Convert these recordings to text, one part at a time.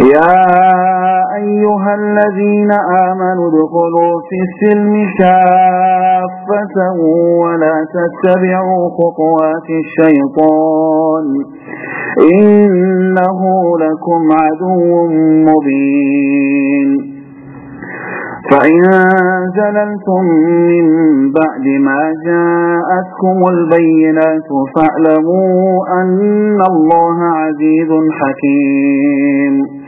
يا أيها الذين آمنوا ادخلوا في السلم كافة ولا تتبعوا خطوات الشيطان إنه لكم عدو مبين. فإن زللتم من بعد ما جاءتكم البينات فاعلموا أن الله عزيز حكيم.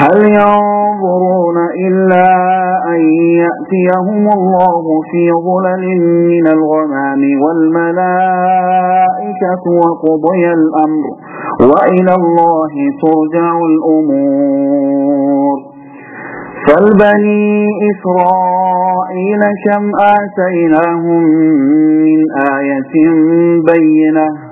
هل ينظرون إلا أن يأتيهم الله في ظلل من الغمام والملائكة وقضي الأمر وإلى الله ترجع الأمور. فالبني إسرائيل كم آتيناهم من آية بينة؟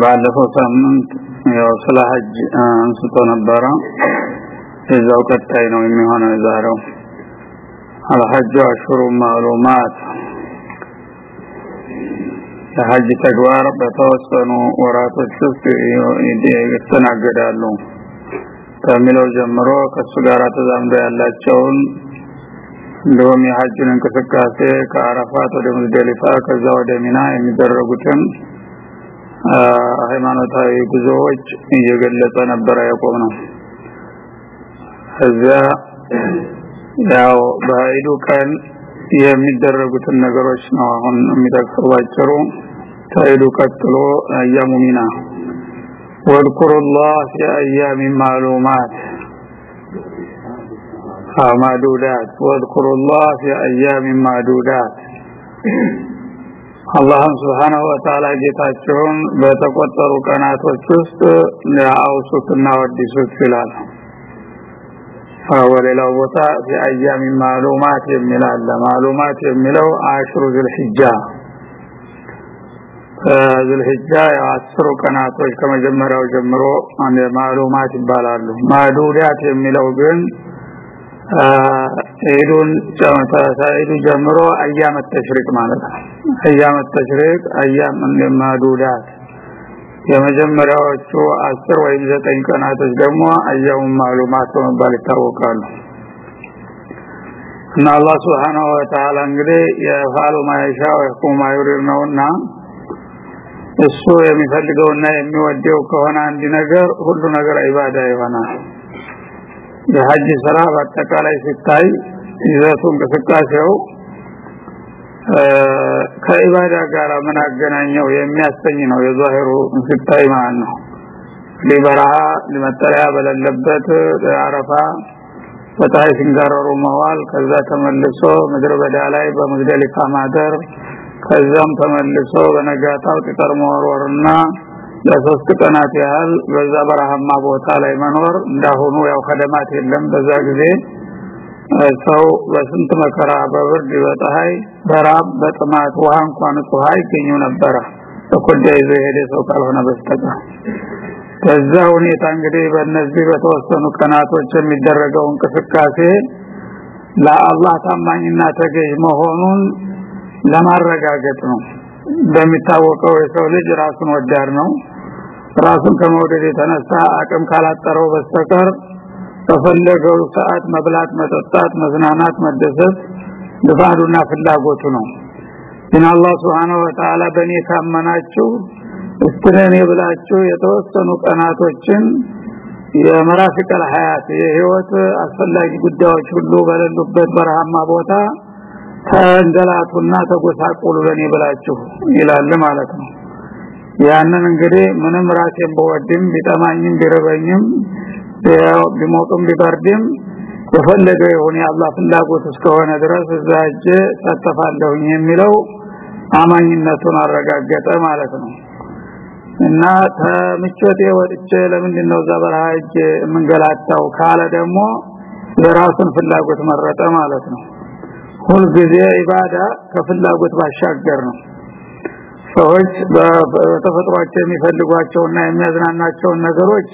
ባለፈው ሳምንት ያው ስለ ሀጅ አንስቶ ነበረ። እዛው ቀጣይ ነው የሚሆነው ዛሬው አልሐጁ አሽሩ ማሉማት። የሀጅ ተግባር በተወሰኑ ወራቶች ውስጥ ይስተናገዳሉ ከሚለው ጀምሮ ከእሱ ጋር ተዛምዶ ያላቸውን እንዲሁም የሀጅን እንቅስቃሴ ከአረፋት ወደ ሙዝደሊፋ ከዛ ወደ ሚና የሚደረጉትን ሃይማኖታዊ ጉዞዎች እየገለጸ ነበር ያቆም ነው እዛ ያው በአይዱ ቀን የሚደረጉትን ነገሮች ነው አሁን የሚጠቅሰው ባጭሩ ተይዱ ቀጥሎ አያሙ ሚና ወልኩሩላህ ፊ ማሉማት ማዱዳት ወልኩሩላህ ፊ ማዱዳት። አላህም ስብሓናሁ ወተዓላ ጌታቸውን በተቆጠሩ ቀናቶች ውስጥ አውሱትና ወዲሱት ይላል። ወሌላው ቦታ የአያም ማሉማት የሚል አለ። ማሉማት የሚለው አሽሩ ዝልሂጃ ዝልሂጃ የአስሩ ቀናቶች ከመጀመሪያው ጀምሮ ማሉማት ይባላሉ። ማዱዳት የሚለው ግን ኢዱን ተሳይዱ ጀምሮ አያም ተሽሪቅ ማለት ነው። ተሽሪቅ አያም ማዱዳት የመጀመሪያዎቹ አስር ወይም ዘጠኝ ቀናቶች ደግሞ አያሙ ማሉማት በመባል ይታወቃሉ። እና አላህ Subhanahu Wa Ta'ala እንግዲህ የፋሉ ማይሻ ወይኩም ማይሪር ነውና እሱ የሚፈልገውና የሚወደው ከሆነ አንድ ነገር ሁሉ ነገር ኢባዳ ይሆናል የሐጅ ስራ በአጠቃላይ ሲታይ ይዘቱ እንቅስቃሴው ከኢባዳ ጋር ምን አገናኘው የሚያሰኝ ነው የዛሂሩ ሲታይ ማለት ነው። ሊበረሃ ሊመጠለያ በሌለበት አረፋ በፀሐይ ሲንጋረሩ መዋል ከዛ ተመልሶ ምድር በዳ ላይ በሙዝደሊፋ ማደር ከዛም ተመልሶ በነጋታው ቅጠር መወርወርና ለሶስት ቀናት ያህል በዛ በረሃማ ቦታ ላይ መኖር እንዳሁኑ ያው ከደማት የለም። በዛ ጊዜ ሰው በስንት መከራ በብርድ በፀሐይ በራብ በጥማት ውሃ እንኳን ውሃ ይገኙ ነበረ። በኮዳ ይዞ የሄደ ሰው ካልሆነ በስተቀር። ከዛ ሁኔታ እንግዲህ በእነዚህ በተወሰኑ ቀናቶች የሚደረገው እንቅስቃሴ ለአላህ ታማኝና ተገዥ መሆኑን ለማረጋገጥ ነው። እንደሚታወቀው የሰው ልጅ ራሱን ወዳድ ነው ራሱን ከመውደድ የተነሳ አቅም ካላጠረው በስተቀር በፈለገው ሰዓት መብላት መጠጣት መዝናናት መደሰት ልፋዱና ፍላጎቱ ነው። ግን አላህ Subhanahu Wa Ta'ala በእኔ ካመናችሁ እስትረኔ ብላችሁ የተወሰኑ ቀናቶችን የመራፊቀል ሀያት የህይወት አስፈላጊ ጉዳዮች ሁሉ በሌሉበት በረሃማ ቦታ ተንገላቱና ተጎሳቁሉ ለኔ ብላችሁ ይላል ማለት ነው ያንን እንግዲህ ምንም ራሴን በወድም ቢጠማኝም ቢረበኝም ቢሞቅም ቢበርድም የፈለገ የሆነ የአላህ ፍላጎት እስከሆነ ድረስ እዛ እጄ ሳተፋለሁኝ የሚለው አማኝነቱን አረጋገጠ ማለት ነው። እና ተምቾቴ ወጥቼ ለምንድን ነው እዛ በረሃ እጄ የምንገላታው ካለ ደግሞ የራሱን ፍላጎት መረጠ ማለት ነው። ሁልጊዜ ኢባዳ ከፍላጎት ባሻገር ነው ሰዎች በተፈጥሯቸው የሚፈልጓቸውና የሚያዝናናቸውን ነገሮች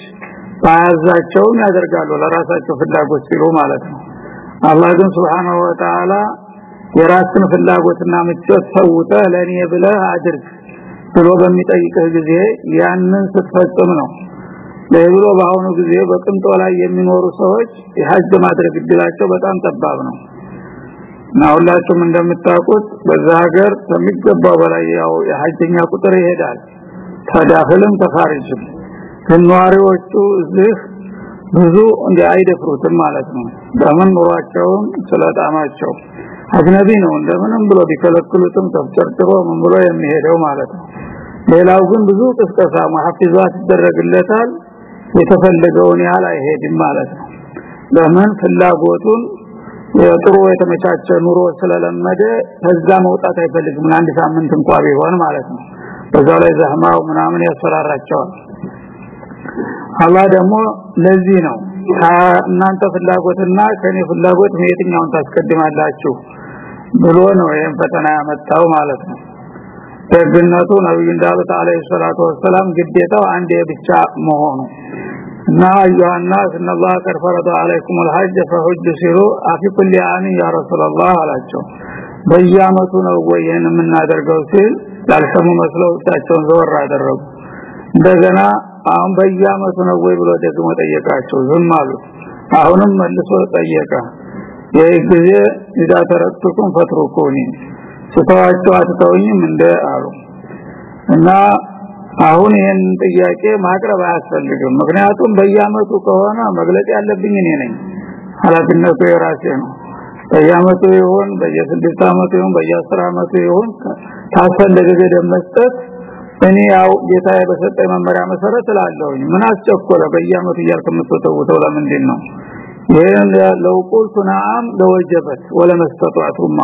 ባያዛቸውም ያደርጋሉ ለራሳቸው ፍላጎት ሲሉ ማለት ነው። አላህ ግን Subhanahu Wa የራስን ፍላጎትና ምቾት ሰውተ ለኔ ብለህ አድርግ ብሎ በሚጠይቅህ ጊዜ ያንን ስትፈጽም ነው። ለብሎ በአሁኑ ጊዜ በቅንጦ ላይ የሚኖሩ ሰዎች የሐጅ ማድረግ እድላቸው በጣም ጠባብ ነው እና ሁላችሁም እንደምታውቁት በዛ ሀገር ከሚገባው በላይ ያው የሐጅኛ ቁጥር ይሄዳል። ተዳፍልም ተፋሪጅም ነዋሪዎቹ እዚህ ብዙ እንደ አይደፍሩትም ማለት ነው። ለምን? ኑሯቸውን ስለጣማቸው አጅነቢ ነው። እንደምንም ብሎ ቢከለክሉትም ተፍጨርጭሮ ምን ብሎ የሚሄደው ማለት ነው። ሌላው ግን ብዙ ቅስቀሳ ማሐፊዛት ይደረግለታል የተፈለገውን ያህል አይሄድም ማለት ነው። ለምን? ፍላጎቱን የጥሩ የተመቻቸ ኑሮ ስለለመደ ከዛ መውጣት አይፈልግም። አንድ ሳምንት እንኳን ቢሆን ማለት ነው። በዛው ላይ ዘህማው ምናምን ያስፈራራቸዋል። አላህ ደግሞ ለዚህ ነው እናንተ ፍላጎትና ከኔ ፍላጎት የትኛውን ታስቀድማላችሁ ብሎ ነው ይሄን ፈተና ያመጣው ማለት ነው። ደግነቱ ነብዩ እንዳሉት አለይሂ ሰላቱ ወሰለም ግዴታው አንዴ ብቻ መሆኑ እና አዩሃና እነላህ ቀድ ፈረደ አለይኩም الحج فحج ሲሉ አፊ ኩል አን ያ ረሱላህ አላቸው በየአመቱ ነው ወይን የምናደርገው ሲል ያልሰሙ መስለው እሳቸውን ዘወር አደረጉ እንደገና አሁን በየአመቱ ነው ወይ ብሎ ደግሞ ጠየቃቸው ዝም አሉ አሁንም መልሶ ጠየቀ ይህ ጊዜ ኢዳ ተረክቱኩም ፈትሩኩኒ ስተዋቸው አትተውኝም እንደ አሉ እና አሁን ይህን ጥያቄ ማቅረብ አያስፈልግም። ምክንያቱም በየአመቱ ከሆነ መግለጽ ያለብኝ እኔ ነኝ። ኃላፊነቱ የራሴ ነው። በየአመቱ ይሁን በየስድስት አመቱ ይሁን በየአስር አመቱ ይሁን ታስፈለገ ገደብ መስጠት እኔ ያው ጌታ በሰጠኝ መመሪያ መሰረት እላለሁኝ። ምን አስቸኮለ? በየአመቱ እያልክ የምትወተውተው ለምንድን ነው ይሄን ለው ቁልቱ ነዓም ለወጀበት ወለመስተጧቱማ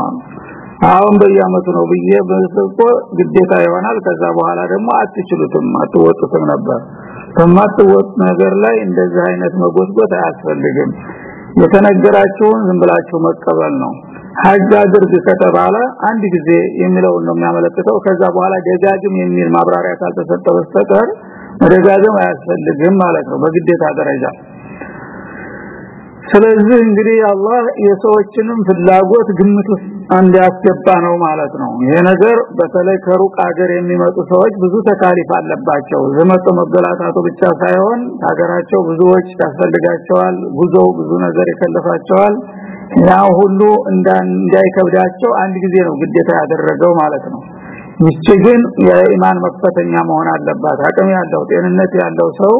አሁን በየአመቱ ነው ብዬ በስልኮ ግዴታ ይሆናል። ከዛ በኋላ ደግሞ አትችሉትም አትወጡትም ነበር። በማትወጥ ነገር ላይ እንደዚህ አይነት መጎትጎት አያስፈልግም። የተነገራችሁን ዝም ብላችሁ መቀበል ነው። ሐጅ አድርግ ከተባለ አንድ ጊዜ የሚለው ነው የሚያመለክተው። ከዛ በኋላ ደጋግም የሚል ማብራሪያ ካልተሰጠ በስተቀር መደጋገም አያስፈልግም ማለት ነው በግዴታ ደረጃ። ስለዚህ እንግዲህ አላህ የሰዎችንም ፍላጎት ግምት ውስጥ እንዲያስገባ ነው ማለት ነው። ይሄ ነገር በተለይ ከሩቅ ሀገር የሚመጡ ሰዎች ብዙ ተካሊፍ አለባቸው። ዘመቶ መገላታቱ ብቻ ሳይሆን ሀገራቸው ብዙዎች ያስፈልጋቸዋል። ጉዞው ብዙ ነገር ይከለፋቸዋል። ያ ሁሉ እንዳይከብዳቸው አንድ ጊዜ ነው ግዴታ ያደረገው ማለት ነው። ይቺ ግን የኢማን መፈተኛ መሆን አለባት። አቅም ያለው ጤንነት ያለው ሰው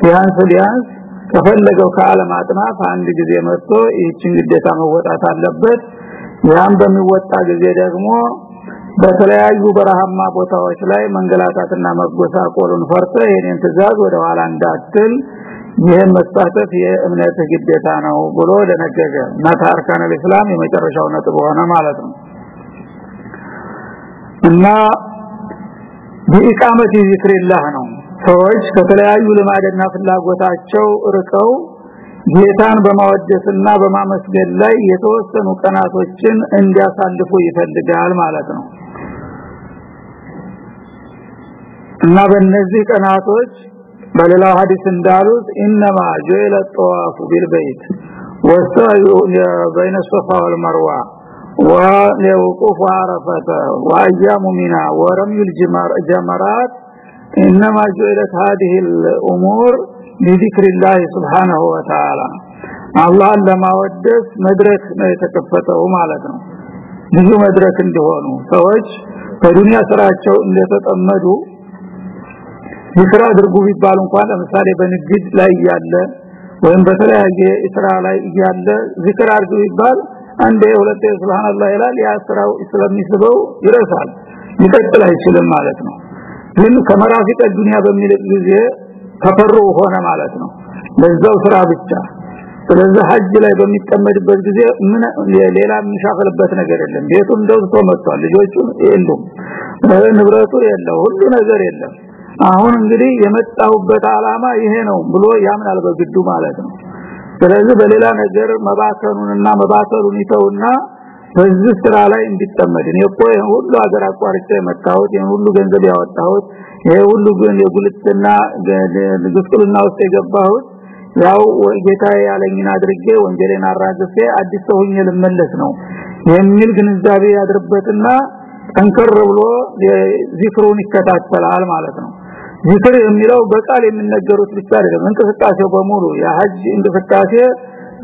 ቢያንስ ቢያንስ ከፈለገው ከዓለም አጥናፍ አንድ ጊዜ መጥቶ ይህችን ግዴታ መወጣት አለበት ያን በሚወጣ ጊዜ ደግሞ በተለያዩ በረሃማ ቦታዎች ላይ መንገላታትና መጎሳቆልን ፈርተ ይሄንን ትእዛዝ ወደ ኋላ እንዳትል ይህን መስጠት የእምነት ግዴታ ነው ብሎ ደነገገ። መታርካነ እስላም የመጨረሻው ነጥብ ሆነ ማለት ነው። እና በኢቃመቲ ዚክሪላህ ነው። ሰዎች ከተለያዩ ልማድና ፍላጎታቸው ርቀው ጌታን በማወደስና በማመስገን ላይ የተወሰኑ ቀናቶችን እንዲያሳልፉ ይፈልጋል ማለት ነው እና በእነዚህ ቀናቶች በሌላው ሐዲስ እንዳሉት انما جعل الطواف بالبيت والسعي بين الصفا والمروه ووقوف عرفه وايام منى ورمي الجمرات انما جعلت هذه الامور ቢዚክሪላህ Subhanahu Wa አላህን ለማወደስ መድረክ ነው የተከፈተው ማለት ነው። ብዙ መድረክ እንደሆኑ ሰዎች በዱንያ ስራቸው እንደተጠመዱ ይስራ አድርጉ ቢባል እንኳን ለምሳሌ በንግድ ላይ ያለ ወይም በተለያየ ስራ ላይ ያለ ዚክር አድርጉ ቢባል አንዴ ሁለቴ ሱብሃንአላህ ይላል ያ ስራው ስለሚስበው ይረሳል ይቀጥል አይችልም ማለት ነው። ግን ከመራፊቀ ዱንያ በሚል ጊዜ ተፈሩ ሆነ ማለት ነው። ለዛው ስራ ብቻ። ስለዚህ ሐጅ ላይ በሚጠመድበት ጊዜ ምን ሌላ የሚሻፈልበት ነገር የለም። ቤቱን ደብቶ መጥቷል። ልጆቹ የሉም። ንብረቱ የለው ሁሉ ነገር የለም። አሁን እንግዲህ የመጣውበት አላማ ይሄ ነው ብሎ ያምናል በግዱ ማለት ነው። ስለዚህ በሌላ ነገር መባከኑንና መባከሉን ይተውና በዚህ ስራ ላይ እንዲጠመድ። እኔ እኮ ሁሉ ሀገር አቋርጬ መጣሁት ሁሉ ገንዘብ ያወጣሁት ይሄ ሁሉ ግን የጉልትና ግስቁልና ውስጥ የገባሁት ያው ጌታ ያለኝን አድርጌ ወንጀሌን አራግፌ አዲስ ሰው ሆኜ ልመለስ ነው የሚል ግንዛቤ ያድርበትና ጠንከር ብሎ ዚክሩን ይከታተላል ማለት ነው። ዚክር የሚለው በቃል የሚነገሩት ብቻ አይደለም እንቅስቃሴው በሙሉ የሐጅ እንቅስቃሴ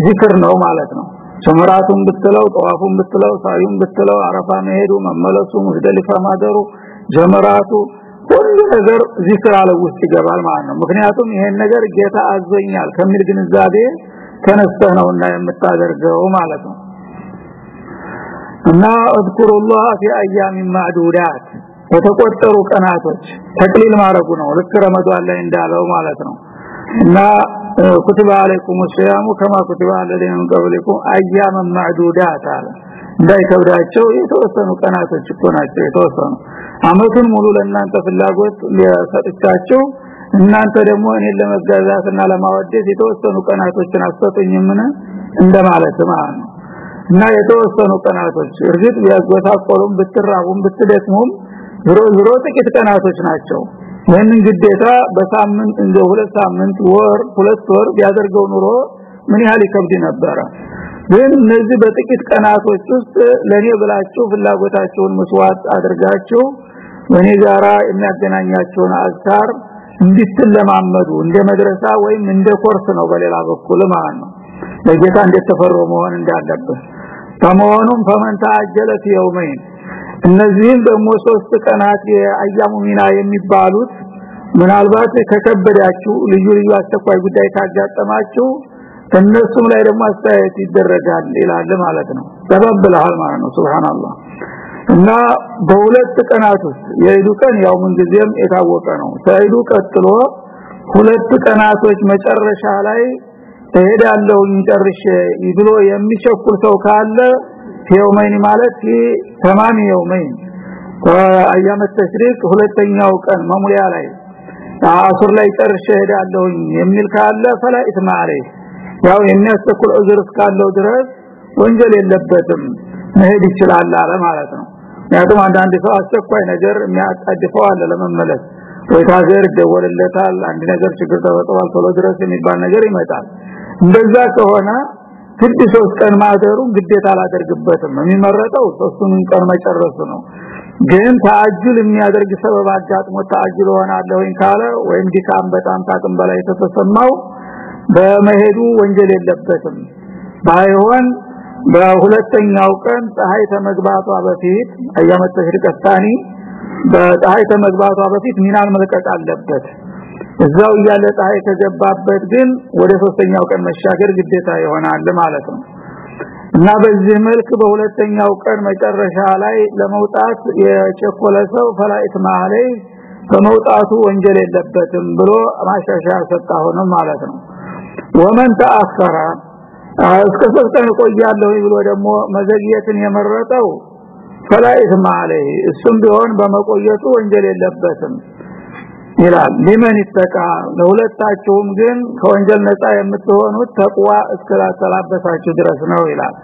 ዚክር ነው ማለት ነው። ጀመራቱን ብትለው ጠዋፉን ብትለው ሳዩን ብትለው አረፋ መሄዱ መመለሱ ሙዝደሊፋ ማደሩ ጀመራቱ ሁሉ ነገር እዚህ ስራ ላይ ውስጥ ይገባል ማለት ነው። ምክንያቱም ይሄን ነገር ጌታ አዞኛል ከሚል ግንዛቤ ተነስተህ ነውና የምታደርገው ማለት ነው። እና اذكروا في ايام معدودات የተቆጠሩ ቀናቶች ተቅሊል ማረጉ ነው። ልክ ረመዳን ላይ እንዳለው ማለት ነው። እና كتب عليكم الصيام كما كتب على الذين من قبلكم ايام እንዳይከብዳቸው የተወሰኑ ቀናቶች እኮ ናቸው የተወሰኑ። አመቱን ሙሉ ለእናንተ ፍላጎት ሊሰጥቻቸው እናንተ ደግሞ እኔን ለመገዛትና ለማወደስ የተወሰኑ ቀናቶችን አሰጡኝምን እንደማለት ማለት ነው። እና የተወሰኑ ቀናቶች እርግጥ ቢያጎሳቆሉም ብትራቡም ብትደክሙም ዝሮ ዝሮ ጥቂት ቀናቶች ናቸው። ይህንን ግዴታ በሳምንት እንደ ሁለት ሳምንት ወር ሁለት ወር ቢያደርገው ኑሮ ምን ያህል ይከብድ ነበረ ግን እነዚህ በጥቂት ቀናቶች ውስጥ ለኔ ብላችሁ ፍላጎታችሁን መስዋዕት አድርጋችሁ በኔ ጋራ የሚያገናኛቸውን አዝካር እንድትለማመዱ እንደ መድረሳ ወይም እንደ ኮርስ ነው በሌላ በኩል ማለት ነው። ለጌታ እንደተፈሩ መሆን እንዳለበት። ከመሆኑም ፈመን ተአጀለ የውመይን። እነዚህም ደግሞ ሶስት ቀናት የአያሙ ሚና የሚባሉት ምናልባት ከከበዳችሁ ልዩ ልዩ አስቸኳይ ጉዳይ ካጋጠማችሁ እነሱም ላይ ደግሞ አስተያየት ይደረጋል ይላል ማለት ነው። ተባብለሃል ማለት ነው። ሱብሃንአላህ። እና በሁለት ቀናት ውስጥ የኢዱ ቀን ያው ምን ጊዜም የታወቀ ነው። ከኢዱ ቀጥሎ ሁለት ቀናቶች መጨረሻ ላይ እሄዳለሁ ጨርሼ ብሎ የሚቸኩል ሰው ካለ የውመይን ማለት ተማም የውመይን አያመ ተሽሪቅ ሁለተኛው ቀን መሙሊያ ላይ አሱር ላይ ጨርሼ ሄዳለሁ የሚል ካለ ፈላ ኢስማ ያው የሚያስተኩል ዑዝር እስካለው ድረስ ወንጀል የለበትም መሄድ ይችላል አለ ማለት ነው። ምክንያቱም አንዳንድ ሰው አስቸኳይ ነገር የሚያጣድፈው አለ ለመመለስ። ወይ ታገር ደወለለታል አንድ ነገር ችግር ተፈጥሯል ቶሎ ድረስ የሚባል ነገር ይመጣል። እንደዛ ከሆነ ግድ ሶስት ቀን ማደሩን ግዴታ አላደርግበትም የሚመረጠው። ሶስቱን ቀን መጨረሱ ነው። ግን ታጅል የሚያደርግ ሰበብ አጋጥሞ ታጅል ሆናለሁኝ ካለ ወይም ድካም በጣም ታቅም በላይ ተተሰማው በመሄዱ ወንጀል የለበትም። ባይሆን በሁለተኛው ቀን ፀሐይ ተመግባቷ በፊት አያመት ተሽሪቀታኒ በፀሐይ ተመግባቷ በፊት ሚናን መልቀቅ አለበት። እዛው እያለ ፀሐይ ከገባበት ግን ወደ ሶስተኛው ቀን መሻገር ግዴታ ይሆናል ማለት ነው። እና በዚህ መልክ በሁለተኛው ቀን መጨረሻ ላይ ለመውጣት የቸኮለ ሰው ፈላኢት ማለይ በመውጣቱ ወንጀል የለበትም ብሎ ማሻሻያ ሰጣ ሆነ ማለት ነው ወመን ተአخر እስከ ሶስተኛ ቆያለሁ ብሎ ደግሞ መዘግየትን የመረጠው ፈላኢት ማለይ እሱም ቢሆን በመቆየቱ ወንጀል የለበትም ይላል። ሊመን ይተቃ ለሁለታችሁም ግን ከወንጀል ነፃ የምትሆኑት ተቅዋ እስከላተላበሳችሁ ድረስ ነው ይላል።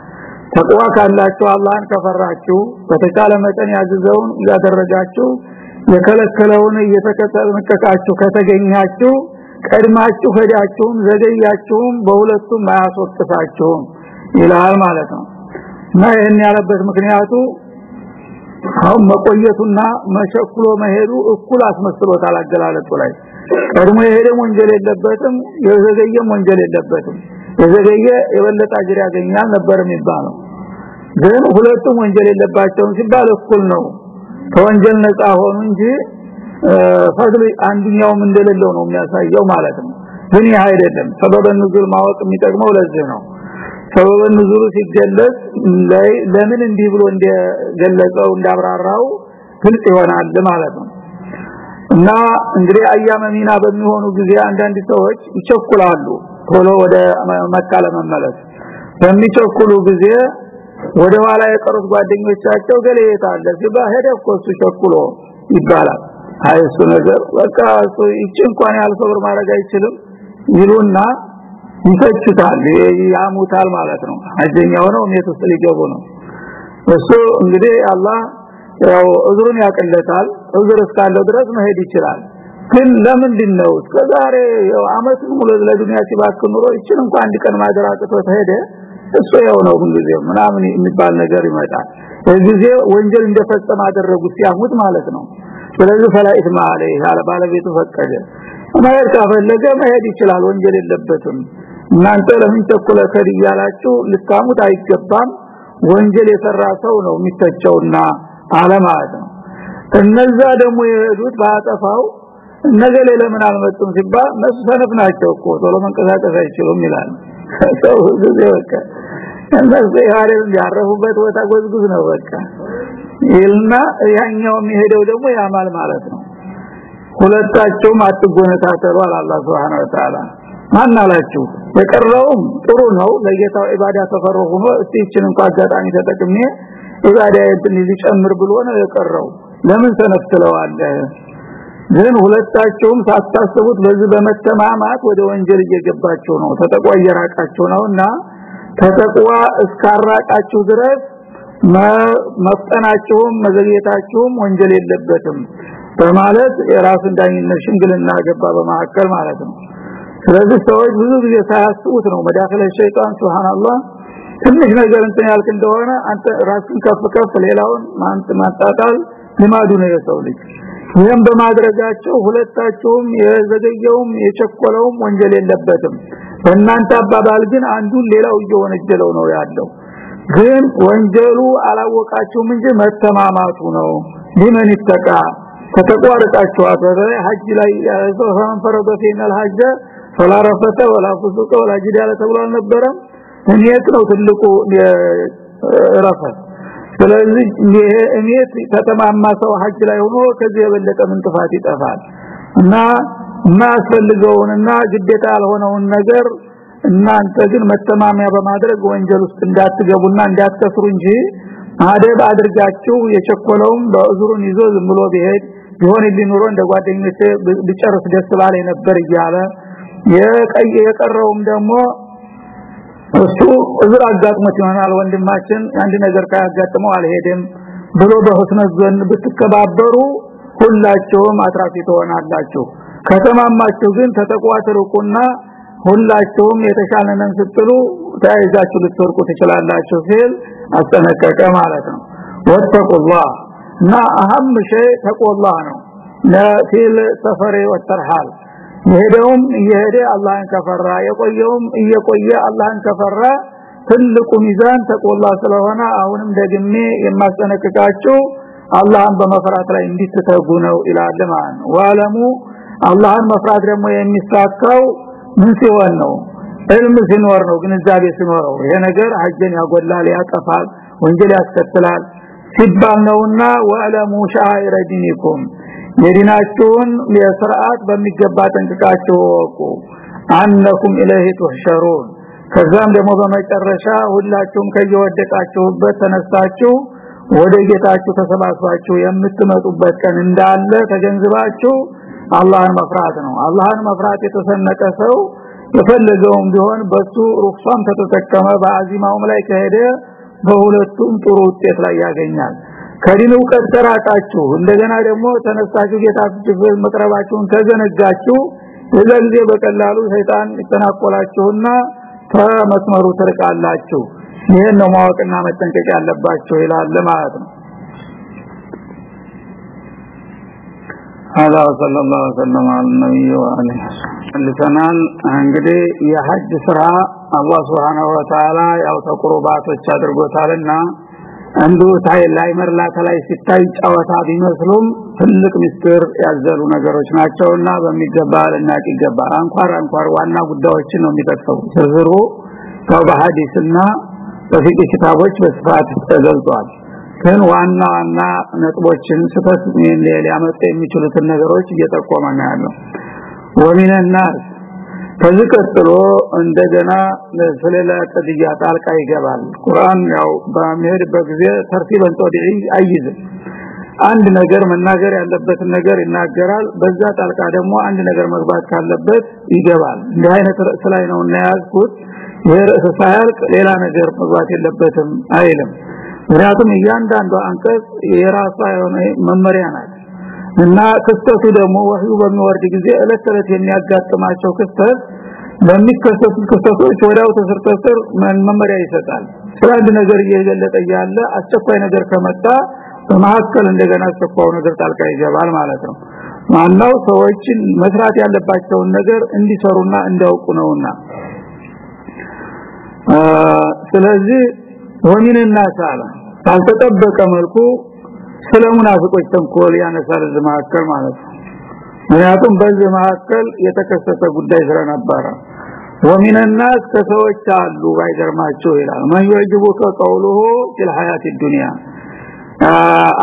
ተቅዋ ካላችሁ አላህን ከፈራችሁ በተቻለ መጠን ያዘዘውን ያደረጋችሁ የከለከለውን እየተከተልመከካችሁ ከተገኛችሁ ቀድማችሁ ሄዳችሁም ዘገያችሁም በሁለቱም አያስወቅሳችሁም ይላል ማለት ነው። እና ይህን ያለበት ምክንያቱ አሁን መቆየቱና መሸኩሎ መሄዱ እኩል አስመስሎታል አገላለጡ ላይ። ቀድሞ የሄደም ወንጀል የለበትም የዘገየም ወንጀል የለበትም። የዘገየ የበለጠ አጅር ያገኛል ነበር የሚባለው። ግን ሁለቱም ወንጀል የለባቸውም ሲባል እኩል ነው። ከወንጀል ነፃ ሆኑ እንጂ ፈድል አንዱኛውም እንደሌለው ነው የሚያሳየው ማለት ነው። ግን ይህ አይደለም። ሰበበ ንዙል ማወቅ የሚጠቅመው ለዚህ ነው። ሰበበ ንዙሉ ሲገለጽ ለምን እንዲህ ብሎ እንደገለጸው እንዳብራራው ግልጽ ይሆናል ማለት ነው። እና እንግዲህ አያመ ሚና በሚሆኑ ጊዜ አንዳንድ ሰዎች ይቸኩላሉ ቶሎ ወደ መካ ለመመለስ። በሚቸኩሉ ጊዜ ወደ ኋላ የቀሩት ጓደኞቻቸው ገለየታለ ሲባ ሄደ እኮ እሱ ቸኩሎ ይባላል አይ እሱ ነገር በቃ እሱ ይጭ እንኳን ያልሰብር ማድረግ አይችልም ይሉና ይፈጭታል ያሙታል ማለት ነው። አጀኛ ሆነው ሜት ውስጥ ሊገቡ ነው። እሱ እንግዲህ አላህ ያው እዝሩን ያቀለታል እዝር እስካለው ድረስ መሄድ ይችላል። ግን ለምንድን ነው እስከዛሬ ያው አመት ሙሉ ለዱንያ ሲባክ ኑሮ ይችን እንኳን አንድ ቀን ማደራቅቶ ተሄደ እሱ ያው ነው ጊዜ ምናምን የሚባል ነገር ይመጣል። ጊዜ ወንጀል እንደፈጸመ አደረጉት ሲያሙት ማለት ነው ስለዚህ ፈላኢት ማለ ያለ ባለቤቱ ፈቀደ። መሄድ ካፈለገ መሄድ ይችላል። ወንጀል የለበትም። እናንተ ለምን ተኩለ ከዲያላችሁ ልታሙት አይገባም? ወንጀል የሰራ ሰው ነው የሚተቸውና አለ ማለት ነው። እነዛ ደግሞ የሄዱት ባጠፋው ነገሌ ለምን አልመጡም ሲባል እነሱ ሰነፍ ናቸው እኮ ቶሎ መንቀሳቀስ አይችሉም ይላል። ሰው ጊዜ በቃ እነሱ ያረፉበት ቦታ ጎዝጉዝ ነው በቃ ይልና ያኛው የሚሄደው ደግሞ ያማል ማለት ነው። ሁለታቸውም አትጎነታተሉ አላህ Subhanahu Wa Ta'ala ማን አላችሁ? የቀረውም ጥሩ ነው። ለጌታው ኢባዳ ተፈረጉ ነው። እስቲ እቺን እንኳን አጋጣሚ ተጠቅሜ ኢባዳ ሊጨምር ብሎ ነው የቀረው። ለምን ተነፍተለዋለህ ግን ሁለታቸውም ሳታስቡት በዚህ በመተማማት ወደ ወንጀል እየገባቸው ነው። ተጠቋ እየራቃቸው ነውና ተጠቋ እስካራቃችሁ ድረስ መፍጠናቸውም መዘግየታቸውም ወንጀል የለበትም በማለት የራስን ዳኝነት ሽምግልና ገባ በማከል ማለት ነው። ስለዚህ ሰዎች ብዙ ጊዜ ሳያስቡት ነው መዳከለ ሸይጣን ሱብሃንአላህ ትንሽ ነገር እንትን ያልክ እንደሆነ አንተ ራስን ከፍ ከፍ ሌላውን ማንት ማጣጣል ልማዱ ነው የሰው ልጅ። ይህም በማድረጋቸው ሁለታቸውም የዘገየውም የቸኮለውም ወንጀል የለበትም። በእናንተ አባባል ግን አንዱን ሌላው እየወነጀለው ነው ያለው ግን ወንጀሉ አላወቃችሁም እንጂ መተማማቱ ነው። ሊመን ይተቃ። ተተቋርጣችኋል በተለይ ሀጅ ላይ ሰው ፈረዶ ፊነል ሀጀ ፈላ ረፈተ ወላ ፍሱቀ ወላ ጅዳለ ተብሎ አልነበረም። እኔት ነው ትልቁ ረፈት ስለዚህ እኔት ከተማማ ሰው ሀጅ ላይ ሆኖ ከዚህ የበለጠ ምን ጥፋት ይጠፋል። እና ማስፈልገውንና ግዴታ ያልሆነውን ነገር እናንተ ግን መተማሚያ በማድረግ ወንጀል ውስጥ እንዳትገቡና እንዳትከስሩ እንጂ አደብ አድርጋችሁ የቸኮለውም በእዝሩን ይዞ ዝም ብሎ ቢሄድ ቢሆን ሊኖር እንደ ጓደኞቼ ቢጨርስ ደስ ባለ ነበር እያለ የቀይ የቀረውም ደግሞ እሱ እዝር አጋጥሞት ይሆናል ወንድማችን አንድ ነገር ካያጋጥመው አልሄድም ብሎ በሁስነ ዘን ብትከባበሩ ሁላችሁም አትራፊ ትሆናላችሁ። ከተማማችሁ ግን ተተቋትሩቁና ሁላችሁም የተሻለነን ስትሉ ተያይዛችሁ ልትወርቁ ትችላላችሁ ሲል አስጠነቀቀ ማለት ነው። ወተቁላህ እና አህም ሸይ ተቆላህ ነው። ለፊል ሰፈሬ ወተርሃል። የሄደውም እየሄደ አላህን ከፈራ የቆየውም እየቆየ አላህን ከፈራ ትልቁ ሚዛን ተቆላ ስለሆነ አሁንም ደግሜ የማስጠነቅቃችሁ አላህን በመፍራት ላይ እንድትተጉ ነው ይላል ማለት ነው። ወአለሙ አላህን መፍራት ደግሞ የሚሳካው ምን ሲሆን ነው? ዕልም ሲኖር ነው ግንዛቤ ሲኖረው ይሄ ነገር ሀጀን ያጎላል ያጠፋል ወንጀል ያስከትላል ሲባል ነውና ወአለሙ ሻኢረ ዲኒኩም። የዲናችሁን የሥርዓት በሚገባ ጠንቅቃችሁ ወቁ አንኩም ኢለይሂ ትህሸሩን ከዛም ደግሞ በመጨረሻ ሁላችሁም ከየወደቃችሁበት ተነስታችሁ ወደ ጌታችሁ ተሰባስባችሁ የምትመጡበት ቀን እንዳለ ተገንዝባችሁ አላህን መፍራት ነው። አላህን መፍራት የተሰነቀ ሰው የፈለገውም ቢሆን በሱ ሩክሷም ተተጠቀመ በአዚማውም ላይ ከሄደ በሁለቱም ጥሩ ውጤት ላይ ያገኛል። ከዲኑ እውቀት ተራቃችሁ እንደገና ደግሞ ተነሳችሁ ጌታችሁ መቅረባችሁን ተዘነጋችሁ የዛ ጊዜ በቀላሉ ሰይጣን ይተናቆላችሁና ከመስመሩ ትርቃላችሁ። ይሄን ነው ማወቅና መጠንቀቅ ያለባችሁ ይላል ማለት ነው አላ ሰለላሁ ዐለይሂ ወሰለም ወአለይሂ እንግዲህ የሐጅ ስራ አላህ Subhanahu Wa Ta'ala ያው ተቁርባቶች አድርጎታልና አንዱ ታይ ላይ መርላ ከላይ ሲታይ ጨዋታ ቢመስሉም ትልቅ ምስጢር ያዘሉ ነገሮች ናቸውና በሚገባ ልናቅ ይገባል። አንኳር አንኳር ዋና ጉዳዮችን ነው የሚጠቅሰው። ዝርዝሩ ተውባ ሐዲስና በፊቅ ኪታቦች በስፋት ተገልጿል። ግን ዋና ዋና ነጥቦችን ስፈት ሊያመጡ የሚችሉትን ነገሮች እየጠቆመ ነው ያለው ወሚን الناس ከዚህ ቀጥሎ እንደገና ስለላ ቀድያ ጣልቃ ይገባል ቁርአን ያው በሚሄድበት ጊዜ ተርቲበን ተወዲዒ አይይዝ አንድ ነገር መናገር ያለበትን ነገር ይናገራል በዛ ጣልቃ ደግሞ አንድ ነገር መግባት ካለበት ይገባል እንዲህ አይነት ርዕስ ላይ ነው እናያዝኩት ይሄ ርዕስ ሳያልቅ ሌላ ነገር መግባት የለበትም አይልም ምክንያቱም እያንዳንዱ አንቀጽ የራሷ የሆነ መመሪያ ናት። እና ክስተቱ ደግሞ ወህዩ በሚወርድ ጊዜ እለት እለት የሚያጋጥማቸው ክስተት በሚከሰቱ ክስተቶች ወዲያው ተስርተስር መመሪያ ይሰጣል። ስለ ነገር እየገለጠ ያለ አስቸኳይ ነገር ከመጣ በመሐከል እንደገና አስቸኳዩ ነገር ጣልቃ ይገባል ማለት ነው። ማናው ሰዎችን መስራት ያለባቸውን ነገር እንዲሰሩና እንዲያውቁ ነውና። ስለዚህ ወሚንና ሳላ ባልተጠበቀ መልኩ ስለ ሙናፊቆች ተንኮል ያነሳል መካከል ማለት ነው ምክንያቱም በዚህ መካከል የተከሰተ ጉዳይ ስለነበረ ومن الناس ከሰዎች አሉ ባይገርማቸው ይላል ማን يعجبك قوله في الحياه الدنيا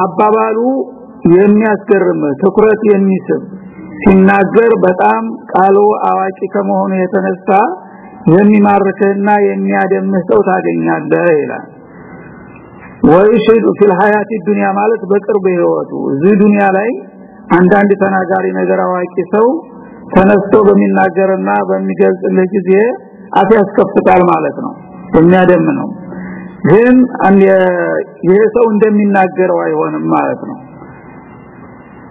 አባባሉ የሚያስገርም ትኩረት የሚስብ ሲናገር በጣም ቃሉ አዋቂ ከመሆኑ የተነሳ የሚማርከና የሚያደምህ ሰው ታገኛለህ ይላል ወይሽዱ ፊል ሐያቲ ዱንያ ማለት በቅርብ ህይወቱ። እዚህ ዱንያ ላይ አንዳንድ ተናጋሪ ነገር አዋቂ ሰው ተነስቶ በሚናገርና በሚገልጽልህ ጊዜ አፍ ያስከፍታል ማለት ነው። የሚያደም ነው። ግን ይሄ ሰው እንደሚናገረው አይሆንም ማለት ነው።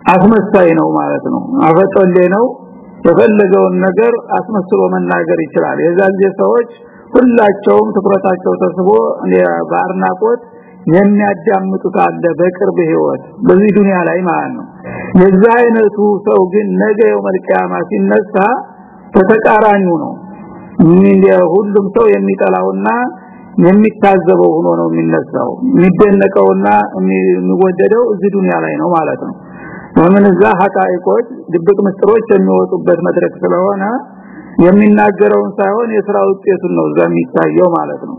አስመሳይ ነው ማለት ነው። አፈጠሌ ነው። የፈለገውን ነገር አስመስሎ መናገር ይችላል። የዛ ጊዜ ሰዎች ሁላቸውም ትኩረታቸው ተስቦ በአርናቆት የሚያዳምጡት አለ በቅርብ ህይወት በዚህ ዱንያ ላይ ማለት ነው። የዛ አይነቱ ሰው ግን ነገ የውመልቂያማ ሲነሳ በተቃራኒው ነው። ሁሉም ሰው የሚጠላውና የሚታዘበው ሆኖ ነው የሚነሳው። የሚደነቀውና የሚወደደው እዚህ ዱንያ ላይ ነው ማለት ነው። ወምን እዛ ሐቃይቆች ድብቅ ምስጥሮች የሚወጡበት መድረክ ስለሆነ የሚናገረውን ሳይሆን የሥራ ውጤቱን ነው እዛ የሚታየው ማለት ነው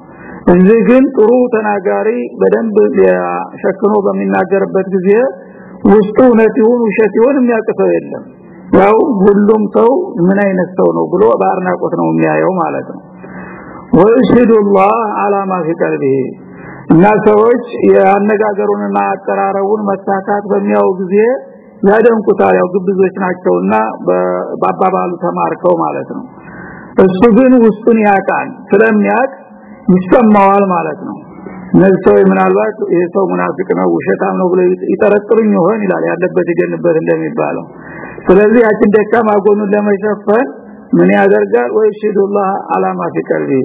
እዚህ ግን ጥሩ ተናጋሪ በደንብ ሸክኖ በሚናገርበት ጊዜ ውስጡ እውነት ይሁን ውሸት ይሁን የሚያቅተው የለም ያው ሁሉም ሰው ምን አይነት ሰው ነው ብሎ በአርናቆት ነው የሚያየው ማለት ነው ወይሽዱ الله على ما في قلبه እና ሰዎች ያነጋገሩንና አቀራረቡን መሳካት በሚያው ጊዜ ያደንቁታል ያው ግብዞች ናቸውና በአባባሉ ተማርከው ማለት ነው እሱ ግን ውስጡን ያቃል ስለሚያቅ ይሰማዋል ማለት ነው እነዚህ ሰው ምናልባት ይሄ ሰው ሙናፊቅ ነው ውሸታም ነው ብለው ይጠረጥሩኝ ይሆን ይላል ያለበት ይገንበት እንደሚባለው ስለዚህ ያችን ደካማ ጎኑን ለመሸፈን ምን ያደርጋል ወይ ሽዱላህ አላማ في قلبي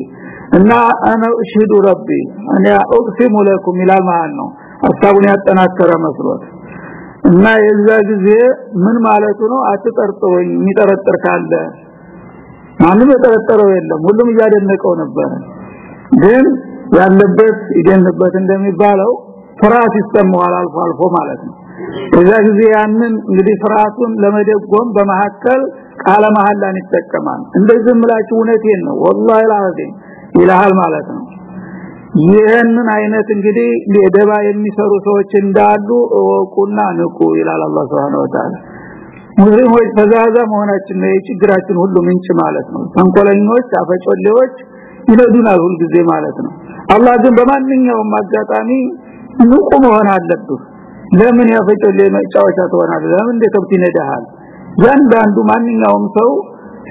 እና انا اشهد ربي انا اقسم لكم ይላል ማለት ነው ሐሳቡን ያጠናከረ መስሎት እና የዛ ጊዜ ምን ማለቱ ነው አትጠርጥሩኝ የሚጠረጥር ካለ ማንም የጠረጠረው የለም ሁሉም እያደነቀው ነበር ግን ያለበት ይገንበት እንደሚባለው ፍርሃት ይሰማዋል አልፎ አልፎ ማለት ነው። እዛ ጊዜ ያንን እንግዲህ ፍርሃቱን ለመደጎም በመሐከል ቃለ መሐላን ይጠቀማል። እንደዚህ ምላችሁ እውነቴን ነው ወላሂ ላዚም ይላል ማለት ነው። ይህንን አይነት እንግዲህ ለደባ የሚሰሩ ሰዎች እንዳሉ እወቁና ንቁ ይላል አላህ Subhanahu Wa ሙስሊሞች ፈዛዛ መሆናችን ነው የችግራችን ሁሉ ምንጭ ማለት ነው። ተንኮለኞች አፈጮሌዎች ይነዱናል ሁሉ ጊዜ ማለት ነው። አላህ ግን በማንኛውም አጋጣሚ ንቁ መሆን አለብህ። ለምን ያፈጮሌ መጫወቻ ትሆናለህ? ለምን እንደከብት ይነዳሃል? ያንዳንዱ ማንኛውም ሰው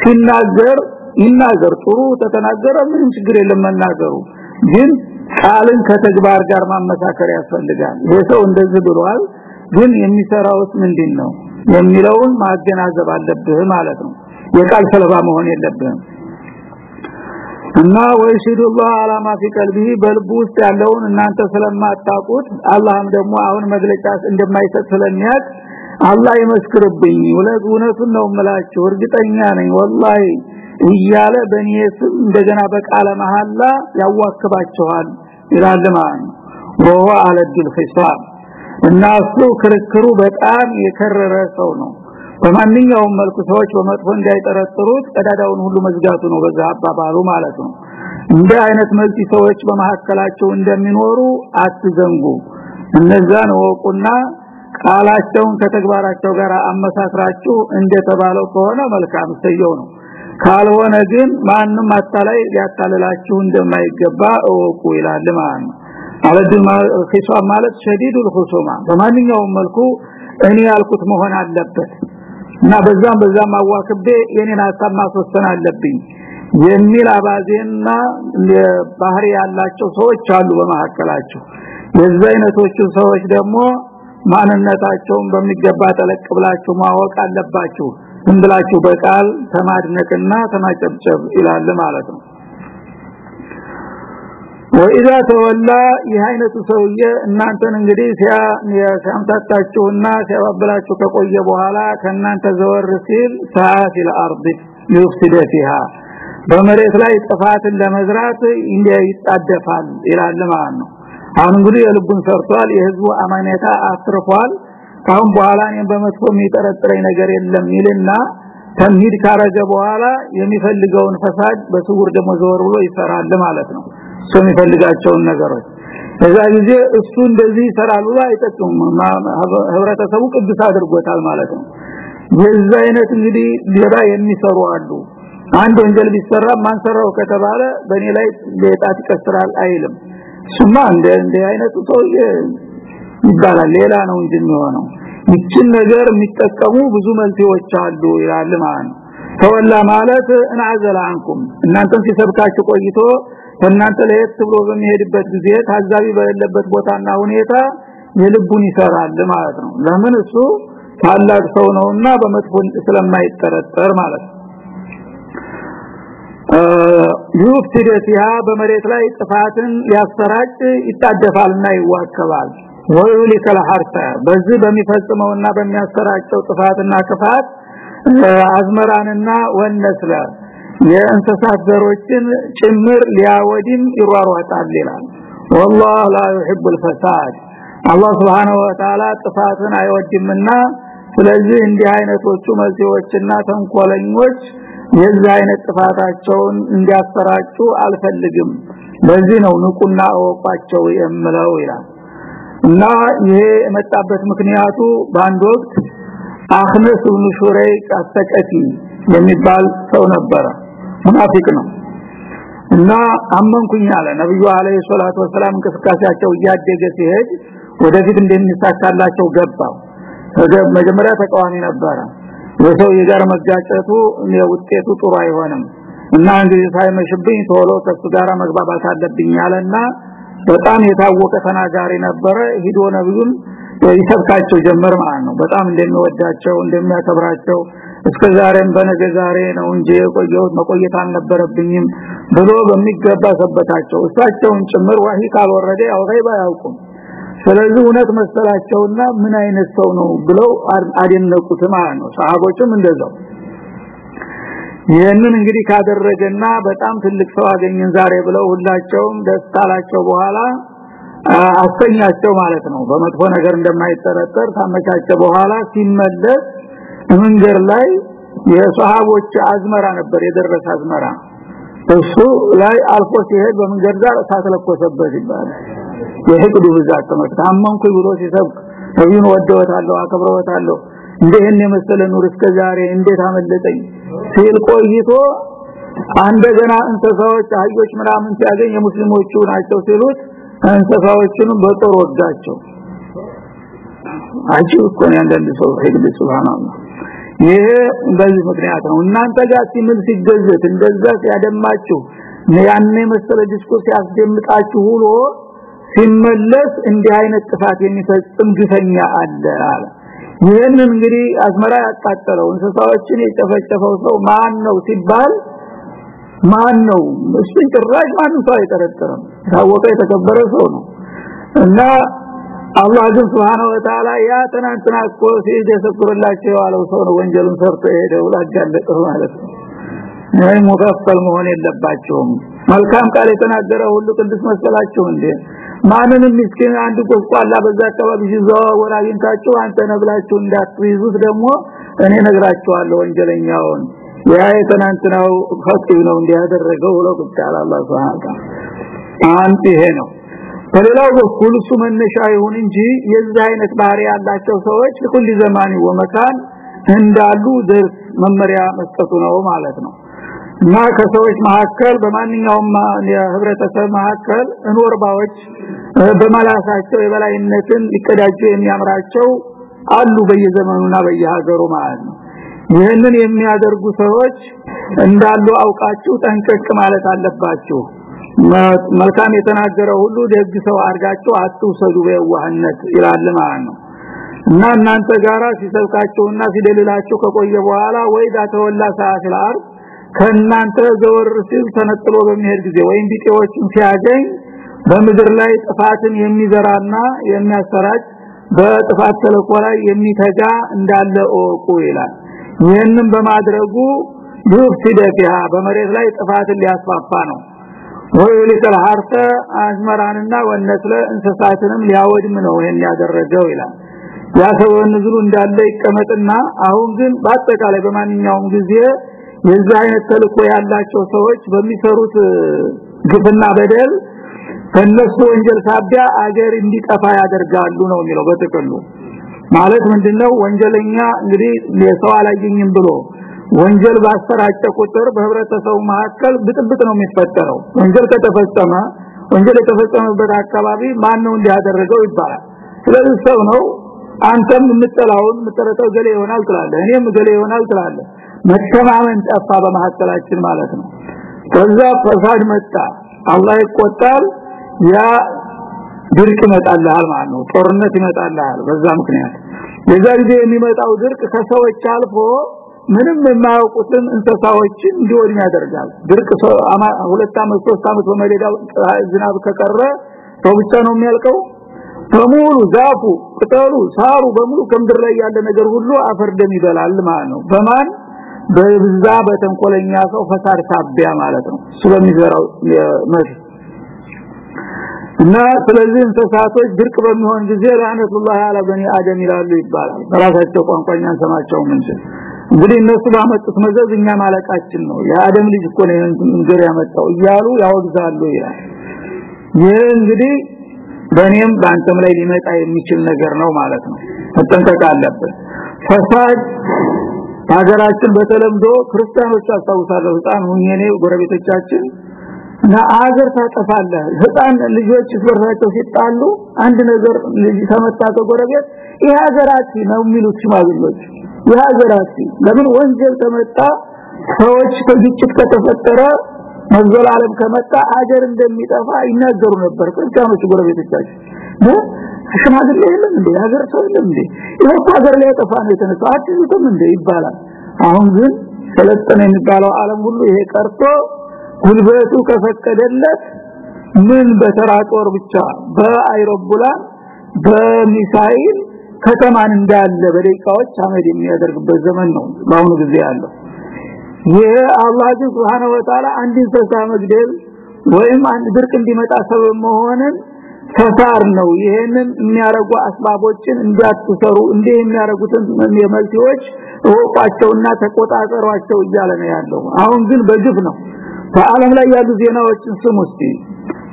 ሲናገር ይናገር። ጥሩ ተተናገረ ምንም ችግር የለም መናገሩ። ግን ቃልን ከተግባር ጋር ማመሳከር ያስፈልጋል። ይሄ ሰው እንደዚህ ብሏል ግን የሚሰራውስ ምንድነው? የሚለውን ማገናዘብ አለብህ ማለት ነው። የቃል ሰለባ መሆን የለብህም እና ወይሽዱላህ አላማ ፊ በልቡ ውስጥ ያለውን እናንተ ስለማታቁት አላህም ደግሞ አሁን መግለጫ እንደማይሰጥ ስለሚያቅ አላህ ይመስክርብኝ። ወለግ እውነቱን ነው እምላችሁ እርግጠኛ ነኝ። ወላሂ እያለ በእኔ እንደገና በቃለ መሐላ ያዋክባችኋል ይላል ማለት ወሆ አለድል እና ክርክሩ በጣም የከረረ ሰው ነው። በማንኛውም መልኩ ሰዎች በመጥፎ እንዳይጠረጥሩት ቀዳዳውን ሁሉ መዝጋቱ ነው በዛ አባባሉ ማለት ነው። እንደ አይነት መልቲ ሰዎች በመሐከላቸው እንደሚኖሩ አትዘንጉ። እነዛን ወቁና ቃላቸውን ከተግባራቸው ጋር አመሳክራችሁ እንደተባለው ከሆነ መልካም ሰየው ነው። ካልሆነ ግን ማንም አታላይ ሊያታልላችሁ እንደማይገባ እወቁ ይላል ማለት ነው። ኺሷም ማለት ሸዲዱል ኹሱማ በማንኛውም መልኩ እኔ ያልኩት መሆን አለበት እና በዛም በዛም አዋክቤ የኔን ሐሳብ ማስወሰን አለብኝ የሚል አባዜና ባህሪ ያላቸው ሰዎች አሉ በመሐከላቸው የዛ አይነቶቹ ሰዎች ደግሞ ማንነታቸውን በሚገባ ተለቅ ብላችሁ ማወቅ አለባችሁ። ዝም ብላችሁ በቃል ተማድነቅና ተማጨብጨብ ይላል ማለት ነው ወኢዛ ተወላ ይህ አይነቱ ሰውዬ እናንተን እንግዲህ ሲያምታታችሁና ሲያባብላችሁ ከቆየ በኋላ ከእናንተ ዘወር ሲል ሰዓት ለአርድ ይፍስደ ፊሃ በመሬት ላይ ጥፋትን ለመዝራት እንዲያ ይጣደፋል ይላል ማለት ነው። አሁን እንግዲህ የልቡን ሰርቷል የህዝቡ አማኔታ አትርፏል። ካሁን በኋላ እኔም በመጥፎ የሚጠረጥረኝ ነገር የለም ይልና ተምሂድ ካረገ በኋላ የሚፈልገውን ፈሳድ በስውር ደግሞ ዘወር ብሎ ይሰራል ማለት ነው። እሱ የሚፈልጋቸውን ነገሮች። በዛ ጊዜ እሱ እንደዚህ ይሰራል ብሎ አይጠቅም ህብረተሰቡ ቅዱስ አድርጎታል ማለት ነው። የዛ አይነት እንግዲህ ሌባ የሚሰሩ አሉ። አንድ ወንጀል ቢሰራ ማንሰራው ከተባለ በእኔ ላይ ለጣት ይቀስራል አይልም። ሱማ እንደ እንደ አይነቱ ሰውዬ ይባላል። ሌላ ነው እንጂ የሚሆነው። ይችን ነገር የሚጠቀሙ ብዙ መልቲዎች አሉ ይላል ማለት ተወላ ማለት እናዘላ አንኩም። እናንተን ሲሰብካችሁ ቆይቶ ከእናንተ ለየት ብሎ በሚሄድበት ጊዜ ታዛቢ በሌለበት ቦታና ሁኔታ የልቡን ይሰራል ማለት ነው። ለምን? እሱ ታላቅ ሰው ነውና በመጥፎ ስለማይጠረጠር ማለት ነው። ዩፍትደቲያ በመሬት ላይ ጥፋትን ያሰራጭ ይታደፋልና ይዋከባል። ወይሊከል ሐርታ በዚህ በሚፈጽመውና በሚያሰራጨው ጥፋትና ክፋት አዝመራንና ወነስለ የእንስሳት ዘሮችን ጭምር ሊያወድም ይሯሯጣል ይላል والله لا يحب الفساد አላህ Subhanahu Wa Ta'ala ጥፋትን አይወድምና ስለዚህ እንዲህ አይነቶቹ መልቲዎችና ተንኮለኞች የዚህ አይነት ጥፋታቸውን እንዲያሰራጩ አልፈልግም ለዚህ ነው ንቁና አወቋቸው የምለው ይላል እና ይሄ የመጣበት ምክንያቱ በአንድ ወቅት አህነስ ኢብኑ ሹረይቅ አስተቀፊ የሚባል ሰው ነበረ ሙናፊቅ ነው። እና አመንኩኝ አለ። ነብዩ አለይሂ ሰላቱ ወሰለም እንቅስቃሴያቸው እያደገ ሲሄድ ወደፊት እንደሚሳካላቸው ገባው። መጀመሪያ ተቃዋሚ ነበረ። የሰው የጋር መጋጨቱ ውጤቱ ጥሩ አይሆንም እና እንግዲህ ሳይመሽብኝ ቶሎ ከሱ ጋር መግባባት አለብኝ አለና በጣም የታወቀ ተናጋሪ ነበረ። ሂዶ ነብዩን ይሰብካቸው ጀመር ማለት ነው። በጣም እንደሚወዳቸው እንደሚያከብራቸው እስከ ዛሬም በነገ ዛሬ ነው እንጂ የቆየሁት መቆየት አልነበረብኝም ብሎ በሚገባ ሰበታቸው። እሳቸውን ጭምር ዋሂ ካልወረደ ያው ገይባ ያውቁም ስለዚህ እውነት መሰላቸውና ምን አይነት ሰው ነው ብለው አደነቁት ማለት ነው። ሰሃቦችም እንደዛው። ይህንን እንግዲህ ካደረገና በጣም ትልቅ ሰው አገኘን ዛሬ ብለው ሁላቸውም ደስታላቸው በኋላ አስተኛቸው ማለት ነው። በመጥፎ ነገር እንደማይጠረጠር ታመቻቸ በኋላ ሲመለስ መንገር ላይ የሷሃቦች አዝመራ ነበር የደረሰ አዝመራ። እሱ ላይ አልፎ ሲሄድ በመንገድ ዳር እሳት ለኮሰበት ይባላል። ብዛት ተመታመንኩ ብሎ ሲሰብክ ነብዩን ወደውታለሁ አከብረውታለሁ። እንደህን የመሰለ ኑር እስከ ዛሬ እንዴት አመለጠኝ ሲል ቆይቶ አንደገና እንስሳዎች አህዮች ምናምን ሲያገኝ የሙስሊሞቹ ናቸው ሲሉት እንስሳዎቹንም በጦር ወጋቸው። ነው አንዳንድ ሰው حقد ሱብሃንአላህ ይሄ በዚህ ምክንያት ነው። እናንተ ጋር ሲምል ሲገዘት እንደዛ ሲያደማችሁ ያኔ መሰለ ዲስኩርስ ያስደምጣችሁ ሁሉ ሲመለስ እንዲህ አይነት ጥፋት የሚፈጽም ግፈኛ አለ አለ። ይህንን እንግዲህ አዝመራ ያቃጠለው እንስሳዎችን የጨፈጨፈው ሰው ማን ነው ሲባል ማን ነው? እሱን ጭራሽ ማን ሰው አይጠረጥርም። ታወቀ የተከበረ ሰው ነው። እና አላህ ግን Subhanahu Wa Ta'ala ያ ተናንትና እኮ ሲደሰኩርላቸው ያለው ሰው ነው። ወንጀሉን ሰርቶ ሄደው ላጋለጠው ማለት ነው። ናይ ሙከፈል መሆን የለባቸውም። መልካም ቃል የተናገረ ሁሉ ቅዱስ መሰላቸው እንዴ? ማንንም ምስኪን አንድ ቆስቋላ በዛ አካባቢ ሲዘዋወር አግኝታችሁ አንተ ነብላችሁ እንዳትይዙት ደግሞ እኔ ነግራችኋለሁ ወንጀለኛውን። ያ የተናንትናው ነው እንዲያደረገው ብሎ ቁጣላ አላህ Subhanahu አንተ ይሄ ነው በሌላው በኩል እሱ መነሻ ይሁን እንጂ የዚህ አይነት ባህሪ ያላቸው ሰዎች ለኩል ዘማን ወመካን እንዳሉ ደርስ መመሪያ መስጠቱ ነው ማለት ነው። እና ከሰዎች መካከል በማንኛውም የህብረተሰብ መካከል እንወርባዎች በመላሳቸው የበላይነትን ሊቀዳጁ የሚያምራቸው አሉ በየዘመኑና በየሀገሩ ማለት ነው። ይህንን የሚያደርጉ ሰዎች እንዳሉ አውቃችሁ ጠንቀቅ ማለት አለባችሁ መልካም የተናገረው ሁሉ ደግ ሰው አርጋችሁ አትውሰዱ በዋህነት ይላል ማለት ነው። እና እናንተ ጋራ ሲሰብካችሁና ሲደልላችሁ ከቆየ በኋላ ወይዳ ተወላ ሰዓት አርብ ከናንተ ዘወር ሲል ተነጥሎ በሚሄድ ጊዜ ወይም ቢጤዎችን ሲያገኝ በምድር ላይ ጥፋትን የሚዘራና የሚያሰራጭ በጥፋት ተለቆ ላይ የሚተጋ እንዳለ ኦቁ ይላል። ይህንን በማድረጉ ይፍሲደ በመሬት ላይ ጥፋትን ሊያስፋፋ ነው ወይልከል ሐርተ አዝመራንና ወነስለ እንስሳትንም ሊያወድም ነው ይሄን ያደረገው ይላል። ያ ሰው ንዝሩ እንዳለ ይቀመጥና አሁን ግን በአጠቃላይ በማንኛውም ጊዜ የዚህ አይነት ተልኮ ያላቸው ሰዎች በሚሰሩት ግፍና በደል ከነሱ ወንጀል ሳቢያ አገር እንዲጠፋ ያደርጋሉ ነው የሚለው በጥቅሉ። ማለት ምንድነው? ወንጀለኛ እንግዲህ የሰው አላየኝም ብሎ ወንጀል ባሰራጨ ቁጥር በህብረተሰቡ መካከል ብጥብጥ ነው የሚፈጠረው። ወንጀል ከተፈጸመ ወንጀል የተፈጸመበት አካባቢ ማን ነው እንዲያደረገው ይባላል። ስለዚህ ሰው ነው አንተም የምትጠላውን የምትጠረጠው ገሌ ይሆናል ትላለህ እኔም ገሌ ይሆናል ትላለህ። መተማመን ጠፋ በመሐከላችን ማለት ነው። ከዛ ፈሳድ መጣ አላህ ይቆጣል ያ ድርቅ ይመጣልሃል ማለት ነው። ጦርነት ይመጣልሃል በዛ ምክንያት። የዛ ጊዜ የሚመጣው ድርቅ ከሰዎች አልፎ ምንም የማያውቁትን እንስሳዎችን እንዲወድም ያደርጋል። ድርቅ ሁለት አመት ሶስት አመት በመደዳው ዝናብ ከቀረ ሰው ብቻ ነው የሚያልቀው? በሙሉ ዛፉ ቅጠሉ ሳሩ በሙሉ ከምድር ላይ ያለ ነገር ሁሉ አፈር ደም ይበላል ማለት ነው። በማን? በብዛ በተንኮለኛ ሰው ፈሳድ ሳቢያ ማለት ነው። እሱ በሚዘራው እና ስለዚህ እንስሳቶች ድርቅ በሚሆን ጊዜ ለአነቱላህ አለ በኒ አደም ይላሉ ይባላል። በራሳቸው ቋንቋኛ ሰማቸው ምን እንግዲህ እነሱ ባመጡት መዘዝ እኛ ማለቃችን ነው። የአደም ልጅ እኮ ነው እንግዲህ ያመጣው እያሉ ያወግዛሉ ይላል። ይህ እንግዲህ በእኔም በአንተም ላይ ሊመጣ የሚችል ነገር ነው ማለት ነው። መጠንቀቅ አለብን። ፈሳድ ሀገራችን በተለምዶ ክርስቲያኖች አስታውሳለሁ። ህፃን ሁኜኔ ጎረቤቶቻችን እና አገር ታጠፋለህ። ህፃን ልጆች ስበርታቸው ሲጣሉ አንድ ነገር ልጅ ከጎረቤት ይህ ሀገራችን ነው የሚሉት ሽማግሌዎች ሀገራችን ለምን ወንጀል ተመጣ ሰዎች በግጭት ከተፈጠረ መዘላለም ከመጣ አገር እንደሚጠፋ ይናገሩ ነበር። ክርስቲያኖች ጎረቤቶቻቸው ሽማግሌ የለም እንዴ? ሀገር ሰው የለም እንዴ? ይሄ ሀገር ላይ ጠፋ ነው የተነሳው። አትይዙትም እንዴ ይባላል። አሁን ግን ሰለጠነ የሚባለው ዓለም ሁሉ ይሄ ቀርቶ ጉልበቱ ከፈቀደለት ምን በተራ ጦር ብቻ በአይሮፕላን በሚሳኤል ከተማን እንዳለ በደቂቃዎች አመድ የሚያደርግበት ዘመን ነው። በአሁኑ ጊዜ ያለው ይሄ አላህ Subhanahu Wa Ta'ala አንድ እንስሳ መግደል ወይም አንድ ድርቅ እንዲመጣ ሰበብ መሆንን ተሳር ነው። ይሄንን የሚያረጉ አስባቦችን እንዲያትሰሩ እንዴ የሚያረጉትን የመልቲዎች ወቋቸውና ተቆጣጠሯቸው እያለ ነው ያለው። አሁን ግን በግፍ ነው። በአለም ላይ ያሉ ዜናዎችን ስሙ እስቲ።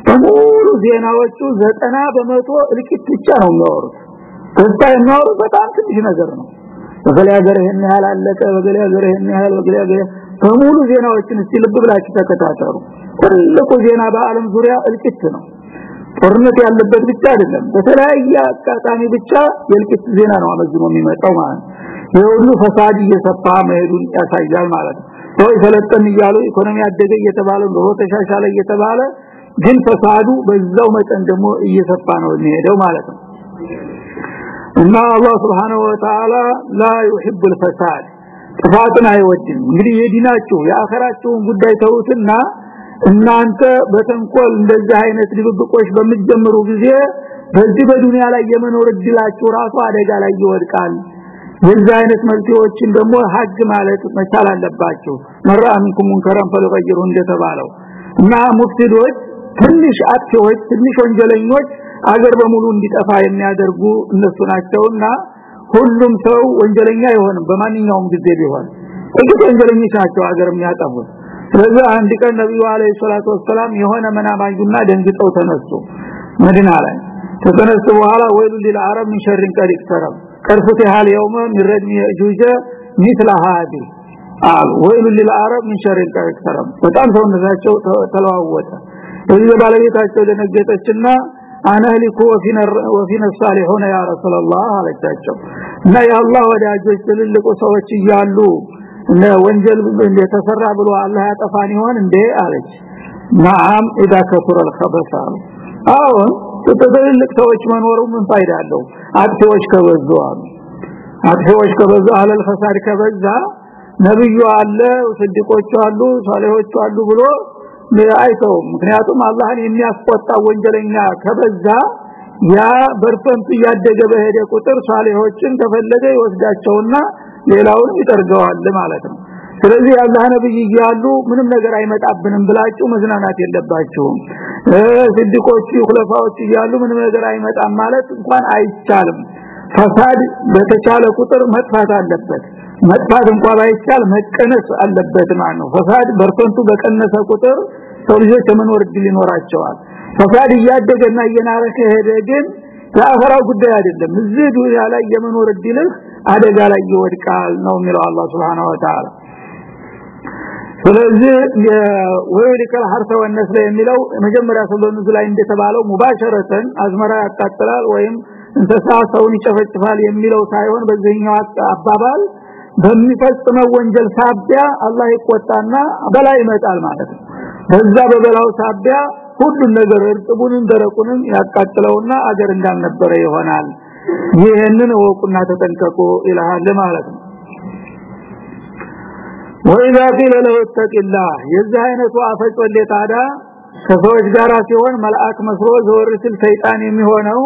በሙሉ ዜናዎቹ ዘጠና በመቶ እልቂት ብቻ ነው የሚያወሩት ከዛ የሚያወሩት በጣም ትንሽ ነገር ነው። በገሌ ሀገር ይሄን ያህል አለቀ በገሌ ሀገር ይሄን ያህል በገሌ ሀገር በሙሉ ዜናዎችን እስቲ ልብ ብላችሁ ተከታተሉ። ትልቁ ዜና በአለም ዙሪያ እልቂት ነው። ጦርነት ያለበት ብቻ አይደለም በተለያየ አጋጣሚ ብቻ የእልቂት ዜና ነው አመዝኖ የሚመጣው ማለት የሁሉ ፈሳድ እየሰፋ መሄዱን ያሳያል ማለት ነው። ሰው ሰለጠን እያሉ ኢኮኖሚ አደገ እየተባለ ኑሮ ተሻሻለ እየተባለ ግን ፈሳዱ በዛው መጠን ደግሞ እየሰፋ ነው የሚሄደው ማለት ነው እና አላህ Subhanahu Wa Ta'ala لا يحب الفساد ጥፋትን አይወድም እንግዲህ የዲናችሁ የአኸራችሁን ጉዳይ ተውትና እናንተ በተንኮል እንደዚህ አይነት ድብብቆች በሚጀምሩ ጊዜ በዚህ በዱንያ ላይ የመኖር እድላችሁ ራሱ አደጋ ላይ ይወድቃል የዚህ አይነት መልቲዎችን ደግሞ ሀግ ማለት መቻል አለባቸው መራምኩም ሙንከራን ፈለቀይሩ እንደተባለው እና ሙፍሲዶች ትንሽ አጥፊዎች ትንሽ ወንጀለኞች አገር በሙሉ እንዲጠፋ የሚያደርጉ እነሱ ናቸውና ሁሉም ሰው ወንጀለኛ አይሆንም በማንኛውም ጊዜ ቢሆን ጥቂት ወንጀለኞች ናቸው አገር የሚያጠፉት ስለዚህ አንድ ቀን ነብዩ አለይሂ ሰላቱ ወሰለም የሆነ መናማዩና ደንግጠው ተነሱ መዲና ላይ ከተነሱ በኋላ ወይሉ ለልዓረብ ምን ሸርን ቀድ ይቅተረብ ቀድ فتح اليوم من ردم يأجوج مثل هذه አል ወይሉ ለልዓረብ ምን ሸርን ቀድ ይቅተረብ በጣም ሰውነታቸው ተለዋወጠ እዚህ ባለቤታቸው ደነገጠችና አነህሊኩ ወፊነ ወፊነ ሳሊሁን ያ ረሱላህ አለቻቸው እና የአላህ ወዳጆች ትልልቁ ሰዎች እያሉ እነ ወንጀል እንደተሰራ ብሎ አላህ ያጠፋን ይሆን እንዴ አለች ናም اذا كثر الخبث አሁን ትልልቅ ሰዎች መኖሩ ምን ፋይዳ አለው አጥፊዎች ከበዙ አሉ አጥፊዎች ከበዙ አለል ፈሳድ ከበዛ ነብዩ አለ ስድቆቹ አሉ ሷሊሆቹ አሉ ብሎ አይተው ምክንያቱም አላህን የሚያስቆጣ ወንጀለኛ ከበዛ ያ በርፈንቱ እያደገ በሄደ ቁጥር ሷሊሆችን ከፈለገ ይወስዳቸውና ሌላውን ይጠርገዋል ማለት ነው። ስለዚህ አላህ ነብይ እያሉ ምንም ነገር አይመጣብንም ብላችሁ መዝናናት የለባችሁም። ስድቆቹ ሁለፋዎች እያሉ ምንም ነገር አይመጣም ማለት እንኳን አይቻልም። ፈሳድ በተቻለ ቁጥር መጥፋት አለበት። መጥፋት እንኳን ባይቻል መቀነስ አለበት ማለት ነው። ፈሳድ በርፈንቱ በቀነሰ ቁጥር ሰው ልጆች የመኖር እድል ይኖራቸዋል። ፈሳድ እያደገና እየናረ ከሄደ ግን የአኸራው ጉዳይ አይደለም። እዚህ ዱንያ ላይ የመኖር እድልህ አደጋ ላይ ይወድቃል ነው የሚለው አላህ Subhanahu Wa Ta'ala ስለዚህ ወይልከል ሐርተ ወነስለ የሚለው መጀመሪያ ሰበኑ ላይ እንደተባለው ሙባሸረተን አዝመራ ያቃጥላል ወይም እንስሳ ሰውን ይጨፈጭፋል የሚለው ሳይሆን በዚህኛው አባባል በሚፈጽመው ወንጀል ሳቢያ አላህ ይቆጣና በላይ ይመጣል ማለት ነው በዛ በበላው ሳቢያ ሁሉን ነገር እርጥቡንም ደረቁንም ያቃጥለውና አገር እንዳልነበረ ይሆናል። ይሄንን ወቁና ተጠንቀቁ ይላል ማለት ነው። ወኢዛ ቂለ ለሁ ተቂላህ የዚህ አይነቱ አፈጮሌ ታዲያ ከሰዎች ጋር ሲሆን መልአክ መስሎ ዘወር ሲል ሰይጣን የሚሆነው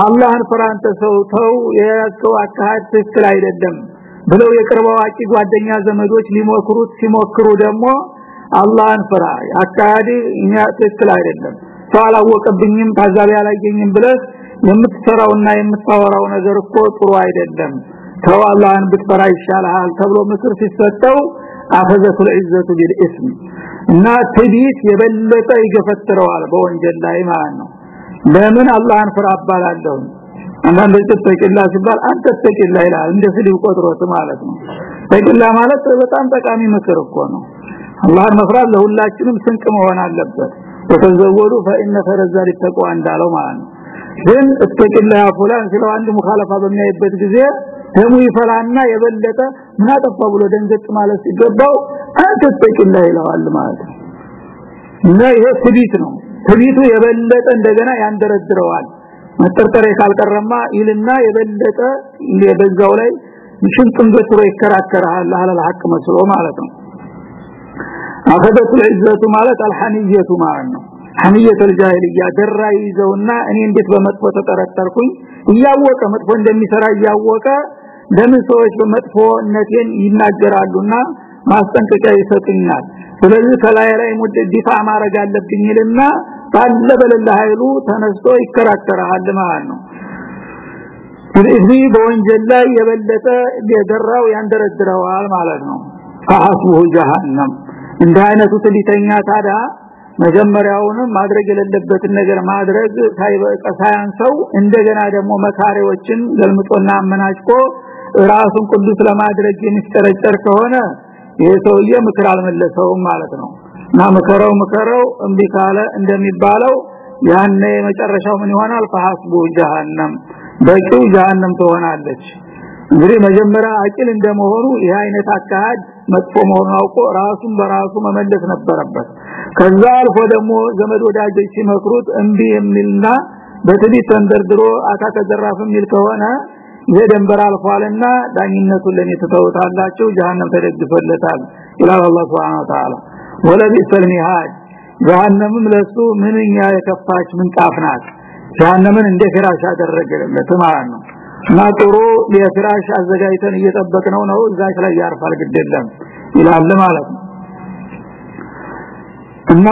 አላህን ፍራንተ ሰው ተው የያዝከው አካሄድ ትክክል አይደለም ብለው የቅርብ አዋቂ ጓደኛ ዘመዶች ሊሞክሩት ሲሞክሩ ደግሞ አላህን ፍራ። አካሄድ እኛ ትክክል አይደለም። ሰው አላወቀብኝም ታዛቢ አላገኝም ብለህ የምትሰራውና የምታወራው ነገር እኮ ጥሩ አይደለም። ተው አላህን ብትፈራ ይሻላል ተብሎ ምክር ሲሰጠው አፈዘቱል ዒዘቱ ቢልኢስም እና ትዲት የበለጠ ይገፈትረዋል በወንጀል ላይ ማለት ነው። ለምን አላህን ፍራ አባላለሁ አንዳንድ ተጠቂላ ሲባል አንተ ተጠቂላ ይላል እንደ ስሊው ቆጥሮት ማለት ነው። ተጠቂላ ማለት በጣም ጠቃሚ ምክር እኮ ነው አላህን መፍራት ለሁላችንም ስንቅ መሆን አለበት ወተዘወዱ فإن فرز للتقوى እንዳለው ማለት ነው ግን እተቂላ ፉላን ሲለው አንድ ሙኻለፋ በሚያይበት ጊዜ ደሙ ይፈላና የበለጠ ምን አጠፋ ብሎ ደንገጥ ማለት ሲገባው አትጠቂላ ይለዋል ማለት ነው እና ይሄ ትቢት ነው ትቢቱ የበለጠ እንደገና ያንደረድረዋል መጠርጠር ካልቀረማ ይልና የበለጠ በዛው ላይ ሽንጡን በትሮ ይከራከራል አለ ሐቅ መስሎ ማለት ነው አፈደቱ العزه ማለት አልሐኒየቱ ማለት ነው ሐኒየተ الجاهليه ደራ ይዘውና እኔ እንዴት በመጥፎ ተጠረጠርኩኝ እያወቀ መጥፎ እንደሚሰራ እያወቀ ለምን ሰዎች በመጥፎነቴን ይናገራሉና ማስጠንቀቂያ ይሰጡኛል ስለዚህ ከላይ ላይ ሙድዲፋ ማረግ አለብኝልና ባለ በለለ ኃይሉ ተነስቶ ይከራከራል ማለት ነው ስለዚህ በወንጀል ላይ የበለጠ የደራው ያንደረድረዋል ማለት ነው ፈሐስቡሁ ጀሃነም እንደ ትሊተኛ ታዲያ መጀመሪያውንም ማድረግ የሌለበትን ነገር ማድረግ ሳይበቃ ሳያንሰው እንደገና ደግሞ መካሪዎችን ገልምጦና አመናጭቆ ራሱን ቅዱስ ለማድረግ የሚስተረጨር ከሆነ ይሄ ምክር አልመለሰውም ማለት ነው። እና ምከረው ምከረው እምቢ ካለ እንደሚባለው ያኔ መጨረሻው ምን ይሆናል? ፈሐስቡ ጀሃነም በቂው ጀሃነም ትሆናለች እንግዲህ መጀመሪያ አቂል እንደመሆኑ ይህ አይነት አካሄድ መጥፎ መሆኑን አውቆ ራሱን በራሱ መመለስ ነበረበት። ከዛ አልፎ ደግሞ ዘመድ ወዳጆች ሲመክሩት እምቢ የሚልና በትዕቢት ተንደርድሮ አካከ ዘራፍ የሚል ከሆነ ይሄ ደንበር አልፏልና ዳኝነቱን ለኔ ተተውታላችሁ ጀሃነም ተደግፎለታል ይላል አላህ Subhanahu Wa Ta'ala ወለቢሰል ሚሃድ ለሱ ምንኛ የከፋች ምንጣፍ ናት። ጀሃነምን እንደ ፍራሽ አደረገለት ማለት ነው እና ጥሩ የፍራሽ አዘጋጅተን እየጠበቅነው ነው። እዛች ላይ ያርፋል ግደለም ይላል ማለት ነው። እና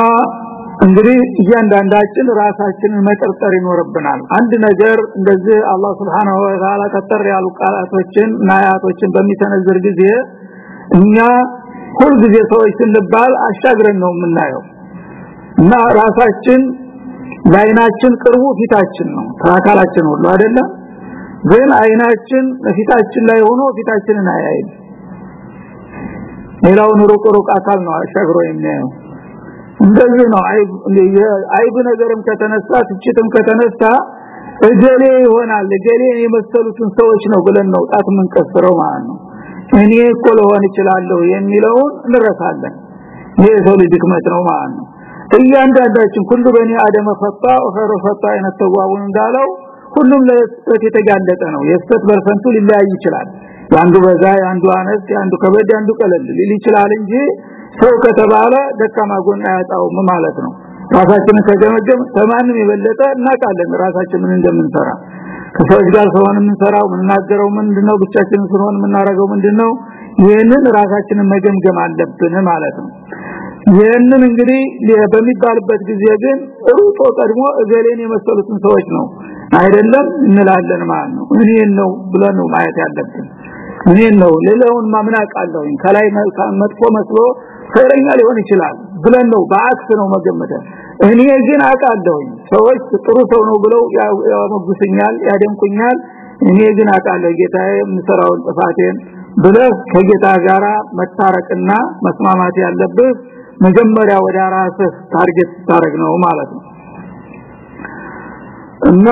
እንግዲህ እያንዳንዳችን ራሳችንን መጠርጠር ይኖርብናል። አንድ ነገር እንደዚህ አላህ Subhanahu Wa Ta'ala ከጠር ያሉ ቃላቶችን ናያቶችን በሚተነዝር ጊዜ እኛ ሁል ጊዜ ሰዎች ስንባል አሻግረን ነው የምናየው። እና ራሳችን ለአይናችን ቅርቡ ፊታችን ነው ከአካላችን ሁሉ አይደለም ግን አይናችን ፊታችን ላይ ሆኖ ፊታችንን አያይም። ሌላውን ሩቅ ሩቅ አካል ነው አሻግሮ የሚያየው። እንደዚህ ነው። አይብ ነገርም ከተነሳ ትችትም ከተነሳ እገሌ ይሆናል እገሌ የመሰሉትን ሰዎች ነው ብለን ነው ጣት የምንቀስረው ማለት ነው። እኔ እኮ ልሆን እችላለሁ የሚለውን እንረሳለን። ይሄ ሰው ልጅ ድክመት ነው ማለት ነው። እያንዳንዳችን ሁሉ በእኔ አደመ ፈጣ ወኸረ ፈጣ እንዳለው ሁሉም ለስተት የተጋለጠ ነው። የስተት በርሰንቱ ሊለያይ ይችላል። ያንዱ በዛ ያንዱ አነስ ያንዱ ከበድ ያንዱ ቀለል ሊል ይችላል እንጂ ሰው ከተባለ ደካማ ጎን አያጣውም ማለት ነው። ራሳችንን ከገመገም ከማንም የበለጠ እናውቃለን ራሳችን ምን እንደምንሰራ። ከሰዎች ጋር ሰውን የምንሰራው ምንናገረው ምንድነው? ብቻችንን ስንሆን የምናረገው ምንድነው? ይህንን ራሳችንን መገምገም አለብን ማለት ነው ይህንን እንግዲህ በሚባልበት ጊዜ ግን ሩጦ ቀድሞ እገሌን የመሰሉትን ሰዎች ነው አይደለም እንላለን ማለት ነው። እኔን ነው ብለን ነው ማየት ያለብን። እኔን ነው ሌላውን ማምናቃለሁ ከላይ መጥፎ መስሎ ኸይረኛ ሊሆን ይችላል ብለን ነው በአክስ ነው መገመተ እኔ ግን አቃለሁ ሰዎች ጥሩ ሰው ነው ብለው ያመጉስኛል ያደንቁኛል። እኔ ግን አቃለሁ ጌታዬ ምሰራውን ጥፋቴን ብለህ ከጌታ ጋራ መታረቅና መስማማት ያለብህ መጀመሪያ ወደ ራስህ ታርጌት ታረግ ነው ማለት ነው እና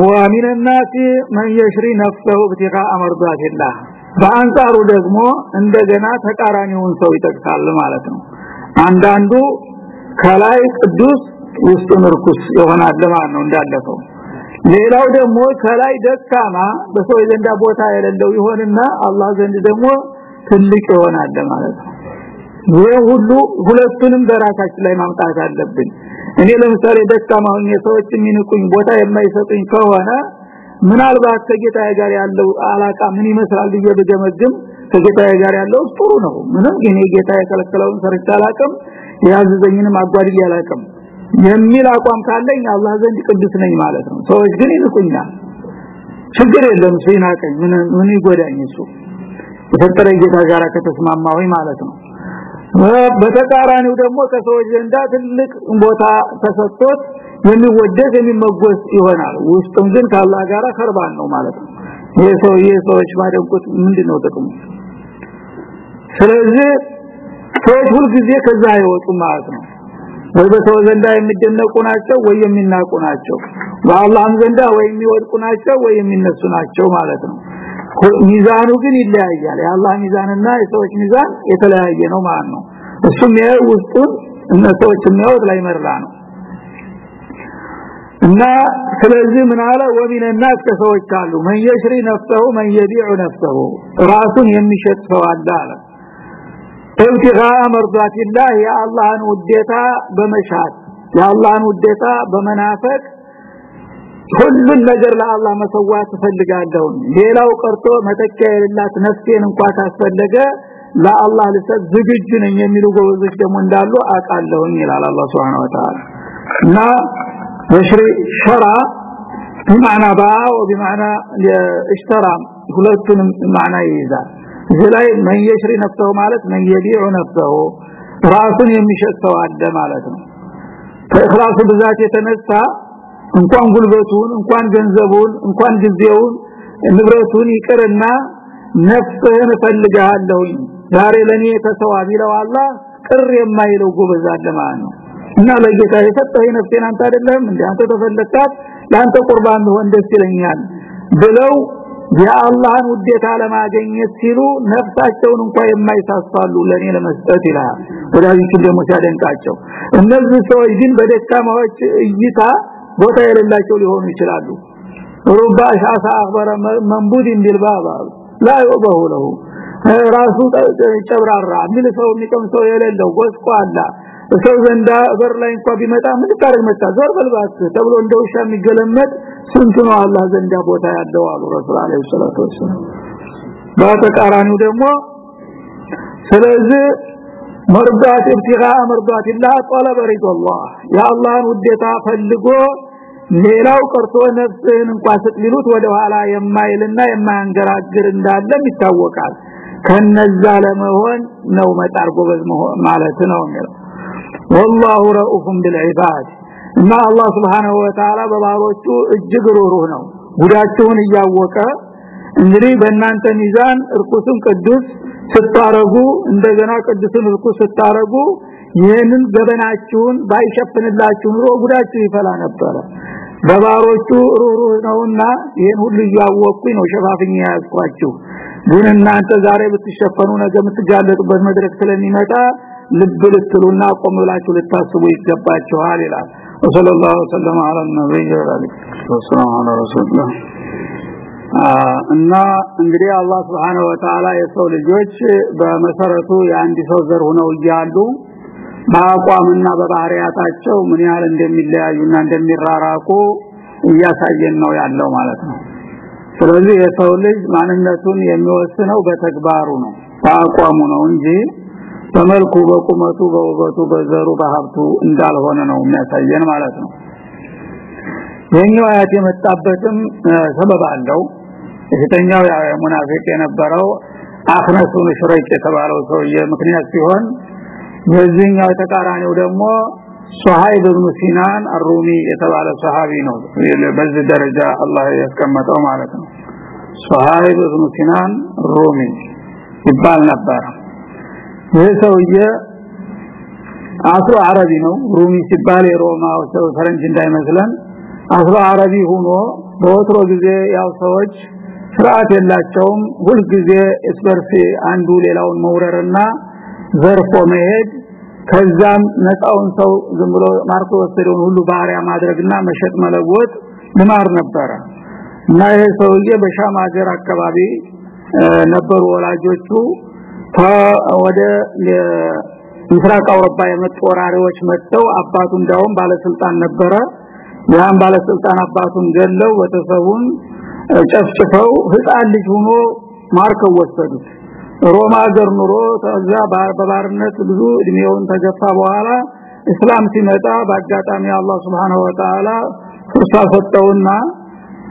ወሚን الناس من يشري نفسه ابتغاء مرضات الله በአንጻሩ ደግሞ እንደገና ተቃራኒውን ሰው ይጠቅሳል ማለት ነው አንዳንዱ ከላይ ቅዱስ ውስጡ ምርኩስ ይሆናል ማለት ነው እንዳለፈው ሌላው ደግሞ ከላይ ደካማ በሰው ዘንድ ቦታ የሌለው ይሆንና አላህ ዘንድ ደግሞ ትልቅ ይሆናል ማለት ነው ሁሉ ሁለቱንም በራሳችን ላይ ማምጣት አለብን። እኔ ለምሳሌ ደካማ ሆኜ ሰዎች የሚንቁኝ ቦታ የማይሰጡኝ ከሆነ ምናልባት ከጌታዬ ጋር ያለው አላቃ ምን ይመስላል ብዬ ብገመግም ከጌታዬ ጋር ያለው ጥሩ ነው። ምንም ግን የጌታዬ ከለከለውን ሰርቻ አላቅም ያዘዘኝንም አጓድል ያላቅም የሚል አቋም ካለኝ አላህ ዘንድ ቅዱስ ነኝ ማለት ነው። ሰዎች ግን ይልቁኛል ችግር የለም። ሲናቀኝ ምን ምን ይጎዳኝ እሱ? የፈጠረ ጌታ ጋር ከተስማማሁኝ ማለት ነው በተቃራኒው ደግሞ ከሰዎች ዘንዳ ትልቅ ቦታ ተሰጥቶት የሚወደድ የሚመጎስ ይሆናል። ውስጡም ግን ካላህ ጋር ከርባን ነው ማለት ነው። ይሄ ሰው ይሄ ሰዎች ማደንቁት ምንድነው ጥቅሙ? ስለዚህ ሰዎች ሁሉ ጊዜ ከዛ አይወጡ ማለት ነው። ወይ በሰው ዘንዳ የሚደነቁ ናቸው ወይ የሚናቁ ናቸው። በአላህም ዘንዳ ወይ የሚወድቁ ናቸው ወይ የሚነሱ ናቸው ማለት ነው ሚዛኑ ግን ይለያያል የአላህ ሚዛንና የሰዎች ሚዛን የተለያየ ነው ማለት ነው እሱም የውስጡን እነ ሰዎች የሚያወጥ ላይ መርላ ነው እና ስለዚህ ምን አለ ወሚን الناس ከሰዎች አሉ من يشري نفسه من يبيع نفسه ራሱን የሚሸጥ ሰው አለ አለ ابتغاء مرضات الله يا الله ውዴታ በመሻት የአላህን ውዴታ በመናፈቅ ሁሉን ነገር ለአላህ መሰዋት ፈልጋለሁ ሌላው ቀርቶ መተኪያ የሌላት ነፍሴን እንኳን ካስፈለገ ለአላህ ልሰጥ ዝግጁ ነኝ የሚሉ ጎበዞች ደግሞ እንዳሉ አቃለሁ ይላል አላህ Subhanahu Wa Ta'ala እና ወሽሪ ሸራ بمعنى باع وبمعنى اشترى ሁለቱንም ማዕና ይይዛል። እዚህ ላይ من يشري نفسه ማለት من يبيع نفسه ራሱን የሚሸጥ ሰው አለ ማለት ነው። ከእኽላሱ ብዛት የተነሳ እንኳን ጉልበቱን እንኳን ገንዘቡን እንኳን ጊዜውን ንብረቱን ይቅርና ነፍስህን ፈልጋለሁ ዛሬ ለኔ ተሰዋ ቢለው አላህ ቅር የማይለው ጎበዝ አለ ነው። እና ለጌታ የሰጠህ ነፍሴን አንተ አይደለም እንዴ? አንተ ተፈለካት ለአንተ ቁርባን ሆን ደስ ይለኛል ብለው የአላህን ውዴታ ለማግኘት ሲሉ ነፍሳቸውን እንኳን የማይሳሳሉ ለኔ ለመስጠት ይላል። ወዳጆች ደግሞ ሲያደንቃቸው እነዚህ ሰዎች ግን በደካማዎች እይታ ቦታ የሌላቸው ሊሆኑ ይችላሉ። ሩባ ሻሳ አክበረ መንቡድ ቢልባባ لا يؤبه له ራሱ ጨብራራ ምን ሰው የሚቀምሰው የሌለው ጎስቋላ ሰው ዘንዳ በር ላይ እንኳን ቢመጣ ምን ታረግ መጣ? ዞር በልባት ተብሎ እንደውሻ የሚገለመጥ ስንት ነው አላህ ዘንዳ ቦታ ያለው አሉ ረሱል አለይሂ ሰላቱ ወሰለም በተቃራኒው ደግሞ ስለዚህ መርዳት ابتغاء مرضات الله طلب رضا الله يا ውዴታ ፈልጎ ሌላው ቀርቶ ነፍስህን እንኳን ስትሚሉት ወደ ኋላ የማይልና የማያንገራግር እንዳለም ይታወቃል ከነዛ ለመሆን ነው መጣር ጎበዝ ማለት ነው የሚለው والله رؤوف بالعباد እና አላህ Subhanahu Wa Ta'ala በባሮቹ እጅግ ሩህሩህ ነው ጉዳቸውን እያወቀ እንግዲህ በእናንተ ሚዛን እርኩስን ቅዱስ ስታረጉ እንደገና ቅዱስን እርኩስ ስታረጉ ይህንን ገበናችሁን ባይሸፍንላችሁ ኑሮ ጉዳችሁ ይፈላ ነበረ በባሮቹ ሩህሩህ ነውና ይህን ሁሉ እያወቅኩኝ ነው ሸፋፍኝ ያዝኳችሁ ግን እናንተ ዛሬ ብትሸፈኑ ነገ የምትጋለጡበት መድረክ ስለሚመጣ ልብ ልትሉና ቆም ብላችሁ ልታስቡ ይገባችኋል ይላል وصلى الله وسلم على النبي والسلام على رسول الله እና እንግዲህ አላህ Subhanahu Wa Ta'ala የሰው ልጆች በመሰረቱ የአንድ ሰው ዘር ሆነው እያሉ በአቋምና በባህሪያታቸው ምን ያህል እንደሚለያዩና እንደሚራራቁ እያሳየን ነው ያለው ማለት ነው። ስለዚህ የሰው ልጅ ማንነቱን የሚወስነው በተግባሩ ነው በአቋሙ ነው እንጂ በመልኩ በቁመቱ በውበቱ በዘሩ በሀብቱ እንዳልሆነ ነው የሚያሳየን ማለት ነው። የኛው አያት የመጣበትም ሰበብ አለው። እህተኛው ሙናፊቅ የነበረው አክነሱን ሽረይቅ የተባለው ሰውዬ ምክንያት ሲሆን የዚህኛው ተቃራኒው ደግሞ ሱሃይብ ኢብኑ ሲናን አሩሚ የተባለ ሱሐቢ ነው። በዚህ ደረጃ አላህ ያስቀመጠው ማለት ነው። ሱሃይብ ኢብኑ ሲናን ሩሚ ይባል ነበር። ይህ ሰውዬ አስሮ አረቢ ነው። ሩሚ ሲባል የሮማው ሰው ፈረንጅ እንዳይመስለን አስሮ አረቢ ሆኖ በወትሮ ጊዜ ያው ሰዎች ስርዓት የላቸውም። ሁል ጊዜ እስበርስ አንዱ ሌላውን መውረርና ዘርፎ መሄድ ከዛም ነፃውን ሰው ዝም ብሎ ማርኮ ወሰደውን ሁሉ ባሪያ ማድረግና መሸጥ መለወጥ ልማር ነበረ። እና ይሄ ሰውዬ በሻም ሀገር አካባቢ ነበሩ ወላጆቹ። ወደ ምስራቅ አውሮፓ የመጡ ወራሪዎች መጥተው አባቱ እንዳውም ባለስልጣን ነበረ። ያን ባለስልጣን አባቱን ገለው ወተሰቡን ጨፍጭፈው ህፃን ልጅ ሆኖ ማርከው ወሰዱት ሮማ ሀገር ኑሮ ተዛ በባርነት ብዙ እድሜውን ተገፋ በኋላ እስላም ሲመጣ በአጋጣሚ አላህ Subhanahu Wa Ta'ala ፍርሳ ሰጠውና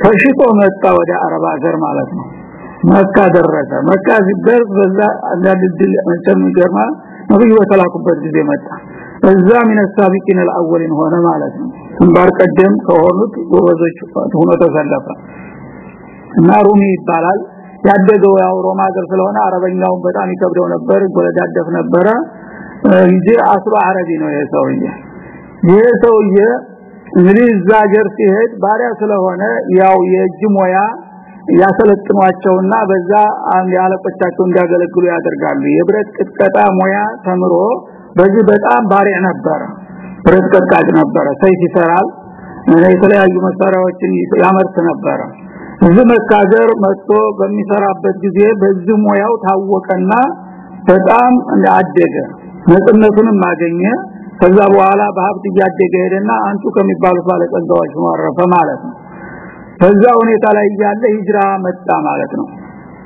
ተሽጦ መጣ ወደ አረብ ሀገር ማለት ነው መካ ደረሰ መካ ሲደርስ በዛ አንዳንድ ድል መቸም ይገርማ ነብዩ በተላኩበት ጊዜ መጣ እዛ ምን ሳቢቂን الاولين ሆነ ማለት ነው ግንባር ቀደም ከሆኑት ጎበዞች ሆኖ ተሰለፈ እና ሩሚ ይባላል ያደገው ያው ሮማ ሀገር ስለሆነ አረበኛውን በጣም ይከብደው ነበር ጎለዳደፍ ነበረ። እንጂ አስሮ አረቢ ነው የሰውዬ ይሄ ሰውዬ እንግዲህ እዛ ሀገር ሲሄድ ባሪያ ስለሆነ ያው የእጅ ሞያ ያሰለጥኗቸውና በዛ ያለቆቻቸው እንዲያገለግሉ ያደርጋሉ። የብረት ቅጥቀጣ ሙያ ተምሮ በዚህ በጣም ባሪያ ነበረ ብረት ቀጥቃጭ ነበረ። ሰይፍ ይሰራል የተለያዩ መሳሪያዎችን ያመርት ነበረ እዚህ መካገር መጥቶ በሚሰራበት ጊዜ በዚህ ሙያው ታወቀና በጣም አደገ። ነጥነቱንም አገኘ። ከዛ በኋላ በሀብት እያደገ ሄደና አንቱ ከሚባሉት ባለጸጋዎች ማረፈ ማለት ነው። በዛ ሁኔታ ላይ ያለ ሂጅራ መጣ ማለት ነው።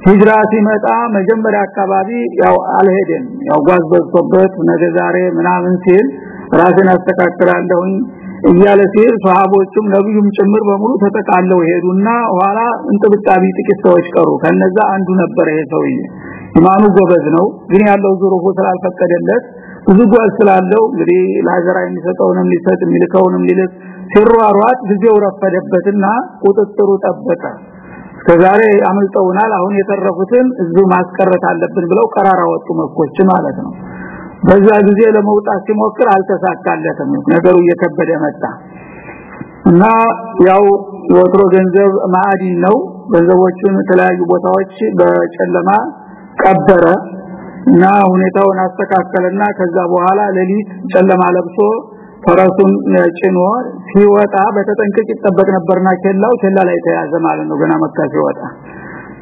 ሂጅራ ሲመጣ መጀመሪያ አካባቢ ያው አልሄደም። ያው ጓዝ በዝቶበት ነገ ዛሬ ምናምን ሲል ራስን አስተካክላለሁኝ እያለ ሲል ሷሃቦቹም ነብዩም ጭምር በሙሉ ተጠቃለው ሄዱና ኋላ እንጥብጣቢ ጥቂት ሰዎች ቀሩ። ከነዛ አንዱ ነበር ይሄ ሰውዬ። ኢማኑ ጎበዝ ነው ግን ያለው ዙሩፉ ስላልፈቀደለት ብዙ ጓዝ ስላለው እንግዲህ ለሀገራ የሚሰጠውንም ሊሰጥ የሚልከውንም ሊልክ ሲሯሯጥ ጊዜው ረፈደበትና ቁጥጥሩ ጠበቀ። ከዛሬ አመልጠውናል አሁን የተረፉትን እዚሁ ማስቀረት አለብን ብለው ቀራራ ወጡ መኮች ማለት ነው በዛ ጊዜ ለመውጣት ሲሞክር አልተሳካለትም። ነገሩ እየከበደ መጣ። እና ያው ወትሮ ገንዘብ ማዕዲን ነው። ገንዘቦቹን የተለያዩ ቦታዎች በጨለማ ቀበረ እና ሁኔታውን አስተካከለና ከዛ በኋላ ሌሊት ጨለማ ለብሶ ፈረሱን ጭኖ ሲወጣ በተጠንቀቅ ይጠበቅ ነበርና ኬላው ኬላ ላይ ተያዘ ማለት ነው። ገና መካ ሲወጣ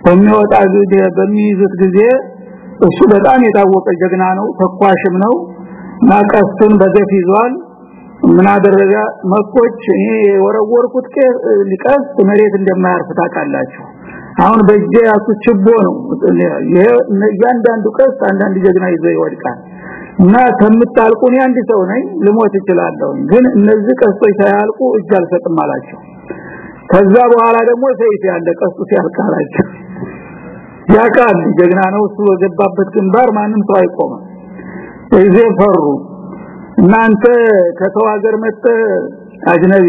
በሚወጣ ጊዜ በሚይዙት ጊዜ እሱ በጣም የታወቀ ጀግና ነው ተኳሽም ነው። ማቀስቱን በገፍ ይዟል። ምን አደረገ? መኮች ይሄ ወረወርኩት ሊቀስ መሬት እንደማያርፍ ታውቃላችሁ። አሁን በእጄ ያሱ ችቦ ነው። እያንዳንዱ ቀስ አንዳንድ ጀግና ይዘው ይወድቃል። እና ከምታልቁን አንድ ሰው ነኝ ልሞት እችላለሁ ግን እነዚህ ቀስቶች ሳያልቁ እጅ አልሰጥም አላቸው። ከዛ በኋላ ደግሞ ሰይፍ ያለ ቀስቱ ሲያልቃላቸው ያቃል ጀግና ነው እሱ በገባበት ግንባር ማንም ሰው አይቆምም። እዚህ ፈሩ። እናንተ ከተው ሀገር መጣ አጅነቢ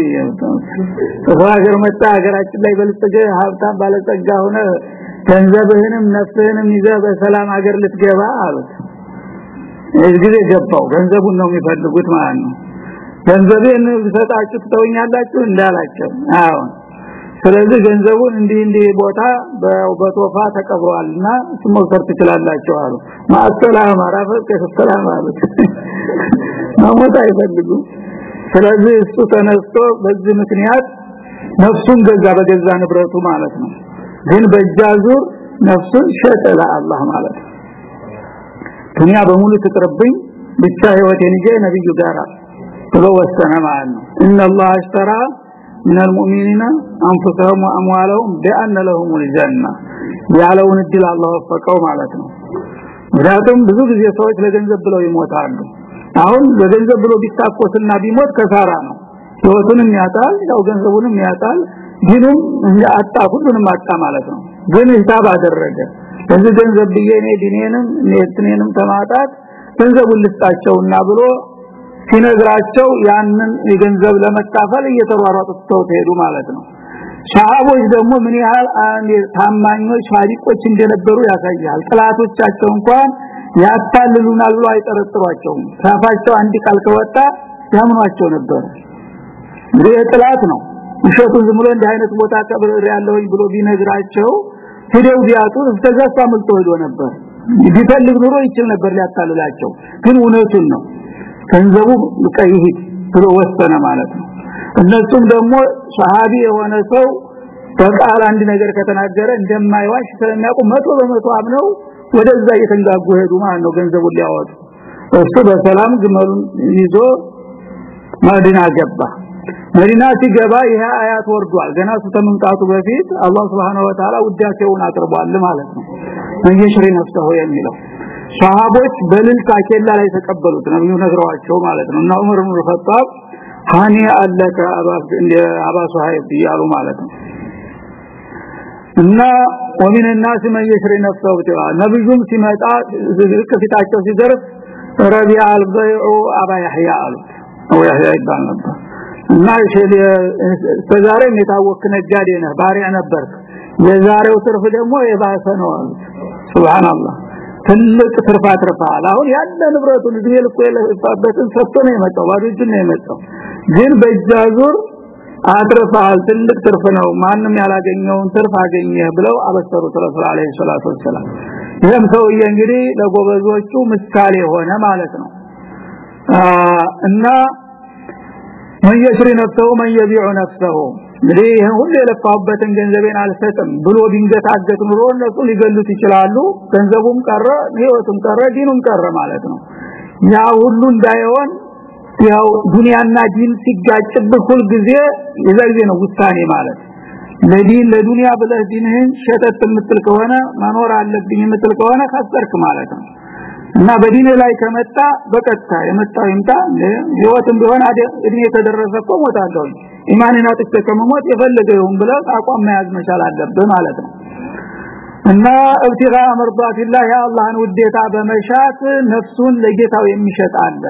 ከተው ሀገር መጣ ሀገራችን ላይ በልጽገ ሀብታም ባለጸጋ ሆነ ገንዘብህንም ነፍስህንም ይዘህ በሰላም ሀገር ልትገባ አሉት። እዚህ ጊዜ ገባው። ገንዘቡን ነው የሚፈልጉት ማለት ነው። ገንዘቤን ሰጣችሁ ትተውኛላችሁ እንዳላቸው። አሁን ስለዚህ ገንዘቡን እንዲህ እንዲህ ቦታ በቶፋ ተቀብሯልና መውሰድ ትችላላችሁ አሉ። ማሰላም አራፈት ከሰላም አሉት መሞት አይፈልጉ ስለዚህ እሱ ተነስቶ በዚህ ምክንያት ነፍሱን ገዛ በገዛ ንብረቱ ማለት ነው። ግን በእጃዙር ነፍሱን ሸጠ ለአላህ ማለት ነው። ዱንያ በሙሉ ትቅርብኝ ብቻ ህይወቴን ይዤ ነብዩ ጋር ብሎ ወሰነ ማለት ነው። ኢነላህ አሽተራ من المؤمنين انفسهم واموالهم بان لهم الجنه ያለውን እድል አላህ ወፈቀው ማለት ነው ምክንያቱም ብዙ ጊዜ ሰዎች ለገንዘብ ብለው ይሞታሉ አሁን ለገንዘብ ብሎ ቢታቆስና ቢሞት ከሳራ ነው ህይወቱንም ያጣል ያው ገንዘቡንም ያጣል ዲኑም ያጣ ሁሉንም አጣ ማለት ነው ግን ሂሳብ አደረገ ለዚህ ገንዘብ ብዬ እኔ ዲኔንም እኔንም ተማጣት ገንዘቡን ልስጣቸውና ብሎ ሲነግራቸው ያንን የገንዘብ ለመካፈል እየተሯሯጡ ተሄዱ ማለት ነው። ሻሃቦች ደግሞ ምን ያህል ታማኞች ፋሪቆች እንደነበሩ ያሳያል። ጥላቶቻቸው እንኳን ያታልሉናል ብሎ አይጠረጥሯቸውም። ታፋቸው አንድ ቃል ከወጣ ያምኗቸው ነበር። ይሄ ጥላት ነው። ውሸቱን ዝም ብሎ እንደ አይነት ቦታ ቀብር ያለውኝ ብሎ ቢነግራቸው ሄደው ቢያጡ እስከዛ ሳምልጦ ሄዶ ነበር። ቢፈልግ ኑሮ ይችል ነበር ሊያታልላቸው። ግን እውነቱን ነው ገንዘቡ ቀይሂድ ብሎ ወሰነ ማለት ነው። እነሱም ደግሞ ሷሃቢ የሆነ ሰው በቃል አንድ ነገር ከተናገረ እንደማይዋሽ ስለሚያውቁ መቶ በመቶ አምነው ወደዛ እየተንጋጉ ሄዱ ማለት ነው ገንዘቡን ሊያወጡ። እሱ በሰላም ግመሉን ይዞ መዲና ገባ። መዲና ሲገባ ይሄ አያት ወርዷል። ገና እሱ ከመምጣቱ በፊት አላህ Subhanahu Wa Ta'ala ውዳሴውን አቅርቧል ማለት ነው። መንየሽሪ ነፍሰው የሚለው ሰሃቦች በልልታ ኬላ ላይ ተቀበሉት ነብዩ ነግረዋቸው ማለት ነው እና ዑመር ኢብኑ ኸጣብ ሃኒ አለከ አባስ እንደ አባሱ ሀይብ ያሉ ማለት ነው እና ወሚን الناس من يشري نفسه ابتغاء ነብዩም ሲመጣ ከፊታቸው ሲደርስ ረቢዓ አልበይዑ አባ ያህያ አሉ አው ያህያ ይባል ነበር እና ተዛሬም የታወክ ነጋዴ ነህ ባሪያ ነበር የዛሬው ትርፍ ደግሞ የባሰ ነው አሉ ሱብሃንአላህ ትልቅ ትርፋ ትርፋል አሁን ያለ ንብረቱን እዚህ ልኮ የለፋበትን ሰጥቶ ነው የመጣው ባዶ እጁን ነው የመጣው ግን በእጃዙር አትርፋል ትልቅ ትርፍ ነው ማንም ያላገኘውን ትርፍ አገኘ ብለው አበሰሩት ረሱል አለይሂ ሰላቱ ወሰለም ይህም ሰውዬ እንግዲህ ለጎበዞቹ ምሳሌ ሆነ ማለት ነው እና من يشري نفسه من يبيع نفسه እንግዲህ ሁሉ የለፋሁበትን ገንዘቤን አልሰጥም ብሎ ቢንገታገት ኑሮ እነሱ ሊገሉት ይችላሉ። ገንዘቡም ቀረ ህይወቱም ቀረ ዲኑም ቀረ ማለት ነው። ያ ሁሉ እንዳይሆን ያው ዱንያና ዲን ሲጋጭብህ ሁሉ ጊዜ የዛ ጊዜ ነው ውሳኔ ማለት። ለዲን ለዱንያ ብለህ ዲንህን ሸጠት የምትል ከሆነ መኖር አለብኝ የምትል ከሆነ ከሰርክ ማለት ነው። እና በዲን ላይ ከመጣ በቀጥታ የመጣው ይምጣ ህይወትም ቢሆን እድሜ የተደረሰ እኮ ሞታለሁ ኢማንን አጥቼ ከመሞት የፈለገውን ብለህ አቋም መያዝ መቻል አለብህ ማለት ነው። እና እብቲጋ መርዳቲላህ የአላህን ውዴታ በመሻት ነፍሱን ለጌታው የሚሸጥ አለ።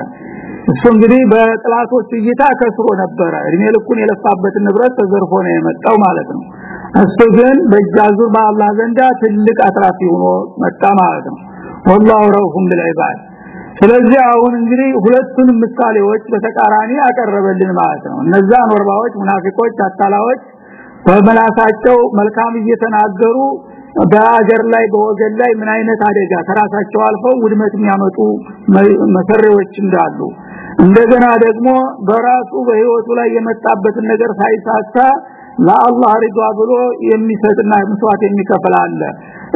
እሱ እንግዲህ በጥላቶች እይታ ከስሮ ነበረ። እድሜ ልኩን የለፋበትን ንብረት ተዘርፎ ነው የመጣው ማለት ነው። እሱ ግን በእጃዙር በአላህ ዘንዳ ትልቅ አትራፊ ሆኖ መጣ ማለት ነው። ወላሁ ረውሁም ቢልዒባድ ስለዚህ አሁን እንግዲህ ሁለቱን ምሳሌዎች በተቃራኒ ያቀረበልን ማለት ነው። እነዛ ኖርባዎች ሙናፊቆች አታላዎች በመላሳቸው መልካም እየተናገሩ በአገር ላይ በወገን ላይ ምን አይነት አደጋ ከራሳቸው አልፈው ውድመት የሚያመጡ መሰሪዎች እንዳሉ። እንደገና ደግሞ በራሱ በህይወቱ ላይ የመጣበትን ነገር ሳይሳሳ ለአላህ ሪዷ ብሎ የሚሰጥና መስዋዕት የሚከፍል አለ።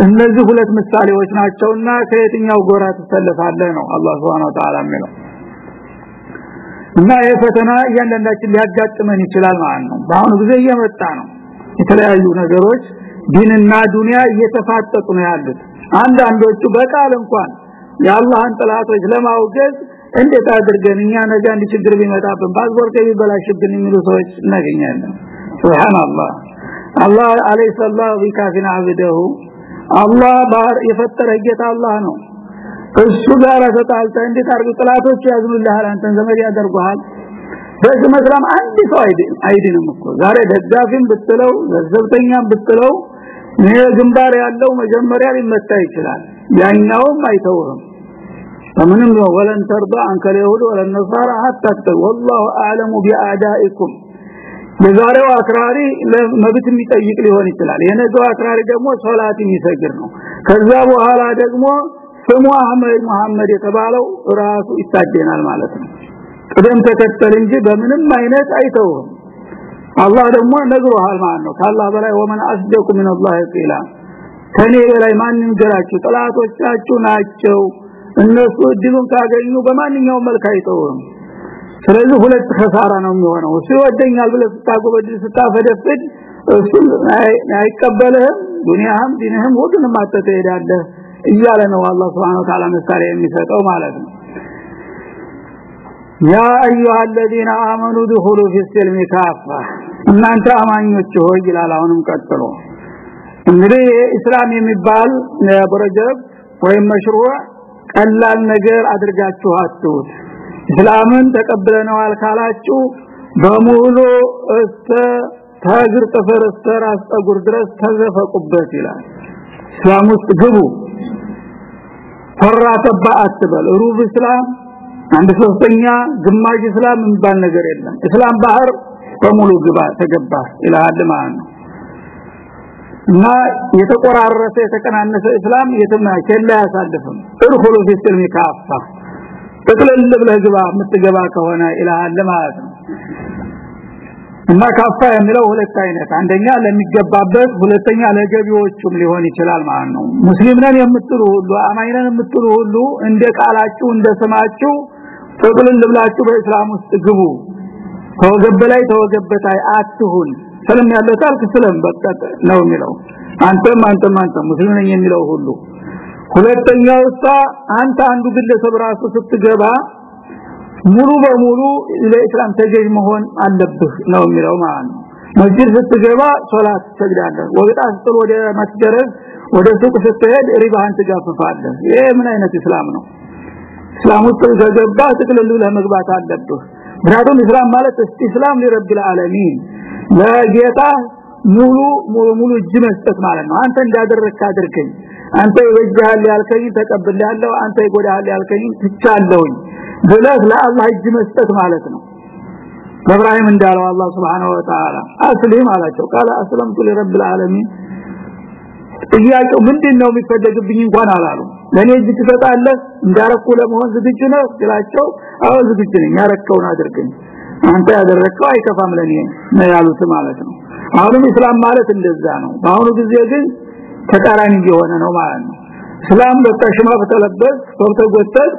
እነዚህ ሁለት ምሳሌዎች ናቸውና ከየትኛው ጎራ ተሰለፋለህ ነው አላህ Subhanahu Ta'ala የሚለው። እና ይሄ ፈተና እያንዳንዳችን ሊያጋጥመን ይችላል ማለት ነው። በአሁኑ ጊዜ እየመጣ ነው። የተለያዩ ነገሮች ዲንና ዱንያ እየተፋጠጡ ነው ያሉት። አንዳንዶቹ በቃል እንኳን የአላህን ጥላቶች ለማውገዝ እንዴት አድርገን እኛ ነገ አንድ ችግር ቢመጣብን ፓስፖርት ቢበላሽብን የሚሉ ሰዎች እናገኛለን ሱብሃንአላህ አላህ አለይሂ ሰላሁ ቢካፊና አብደሁ አላህ ባህር የፈጠረ ጌታ አላህ ነው እሱ ጋር ተጣልተ እንዴት አርጉ ጥላቶች ያዝኑልሃል አንተን ዘመድ ያደርጉሃል በዚህ መስራም አንድ ሰው አይድንም እኮ ዛሬ ደጋፊም ብትለው ዘዘብተኛም ብትለው ይሄ ግንባር ያለው መጀመሪያ ሊመታ ይችላል ያኛውም አይተውህም فمنهم ولن ترضى عنك اليهود ولا النصارى حتى والله اعلم باعدائكم የዛሬው አክራሪ ለመብት የሚጠይቅ ሊሆን ይችላል። የነገው አክራሪ ደግሞ ሶላት የሚሰግር ነው። ከዛ በኋላ ደግሞ ስሙ አህመድ መሐመድ የተባለው ራሱ ይታደናል ማለት ነው። ቅደም ተከተል እንጂ በምንም አይነት አይተውም አላህ ደግሞ ነግሮሃል ማለት ነው። ካላህ በላይ ወመን አስደቁ ምን አላህ ቂላ። ከኔ በላይ ማንን ገራችሁ ጥላቶቻችሁ ናቸው። እነሱ እድሉን ካገኙ በማንኛውም መልክ አይተውም ስለዚህ ሁለት ከሳራ ነው የሚሆነው እሱ ይወደኛል ብለህ ስታጎበድል ስታፈደፍድ እሱ አይቀበልህም ዱንያህም ዲንህም ሁሉንም አጥተህ ትሄዳለህ እያለ ነው አላህ Subhanahu Wa Ta'ala ምሳሌ የሚሰጠው ማለት ነው ያ አዩሃ الذين آمنوا دخلوا في السلم كافة እናንተ አማኞች ሆይ ይላል አሁንም ቀጥሎ እንግዲህ እስላም የሚባል ፕሮጀክት ወይም መሽሩዕ ቀላል ነገር አድርጋችሁ አትሁት እስላምን ተቀብለነዋል ካላችሁ በሙሉ እስተ ታግር ጥፍር እስተ ጸጉር ድረስ ተዘፈቁበት ይላል። እስላም ውስጥ ግቡ። ፈራ ተባ አትበል። ሩብ እስላም አንድ ሶስተኛ ግማሽ እስላም የሚባል ነገር የለም። እስላም ባህር በሙሉ ግባ ተገባ ይላል ማለት እና የተቆራረሰ የተቀናነሰ እስላም የተማከለ ያሳልፍም እርሁሉ ፊስል ሚካፋ ጥቅልል ብለህ ግባ የምትገባ ከሆነ ኢላህ ማለት ነው። እና ካፋ የሚለው ሁለት አይነት አንደኛ ለሚገባበት ሁለተኛ ለገቢዎቹም ሊሆን ይችላል ማለት ነው። ሙስሊም ነን የምትሉ ሁሉ አማኝ ነን የምትሉ ሁሉ እንደ ቃላችሁ እንደ ስማችሁ ጥቅልል ብላችሁ በእስላም ውስጥ ግቡ። ተወገብ ላይ ተወገበታይ አትሁን። ሰለም ያለው ታልክ ሰለም በቀጥ ነው የሚለው። አንተም አንተም አንተም ሙስሊም ነኝ የሚለው ሁሉ ሁለተኛው እሷ አንተ አንዱ ግለሰብ ራሱ ስትገባ ሙሉ በሙሉ ለእስላም ተገዥ መሆን አለብህ ነው የሚለው ማለት ነው። መስጂድ ስትገባ ሶላት ትሰግዳለህ ወግጣ ስትል ወደ መስገረዝ ወደ ሱቅ ስትሄድ ሪባህን ትጋፍፋለህ ይሄ ምን አይነት እስላም ነው? እስላም ውስጥ ከገባ ጥቅልሉ ለመግባት አለብህ። ምክንያቱም እስላም ማለት እስላም ለረብል ዓለሚን ለጌታ ሙሉ ሙሉ እጅ መስጠት ማለት ነው። አንተ እንዳደረክ አድርገኝ አንተ ይወጃል ያልከኝ ተቀብላለሁ አንተ ይጎዳል ያልከኝ ትቻለሁኝ ብለህ ለአላህ እጅ መስጠት ማለት ነው። ለኢብራሂም እንዳለው አላህ Subhanahu Wa Ta'ala አስሊም አላቸው። ቃለ አስለምቱ ለረብል ዓለሚን። ጥያቄው ምንድነው? የሚፈለግብኝ እንኳን አላሉ ለኔ እጅ ትሰጣለህ? እንዳረኩ ለመሆን ዝግጁ ነህ? ስላቸው አዎ ዝግጁ ነኝ ያረከውን አድርገኝ። አንተ ያደረከው አይከፋም ለኔ ነው ያሉት ማለት ነው። አሁንም እስላም ማለት እንደዛ ነው። በአሁኑ ጊዜ ግን ተቃራኒ እየሆነ ነው ማለት ነው። እስላም በተሽማ በተለበስ ተወተጎተት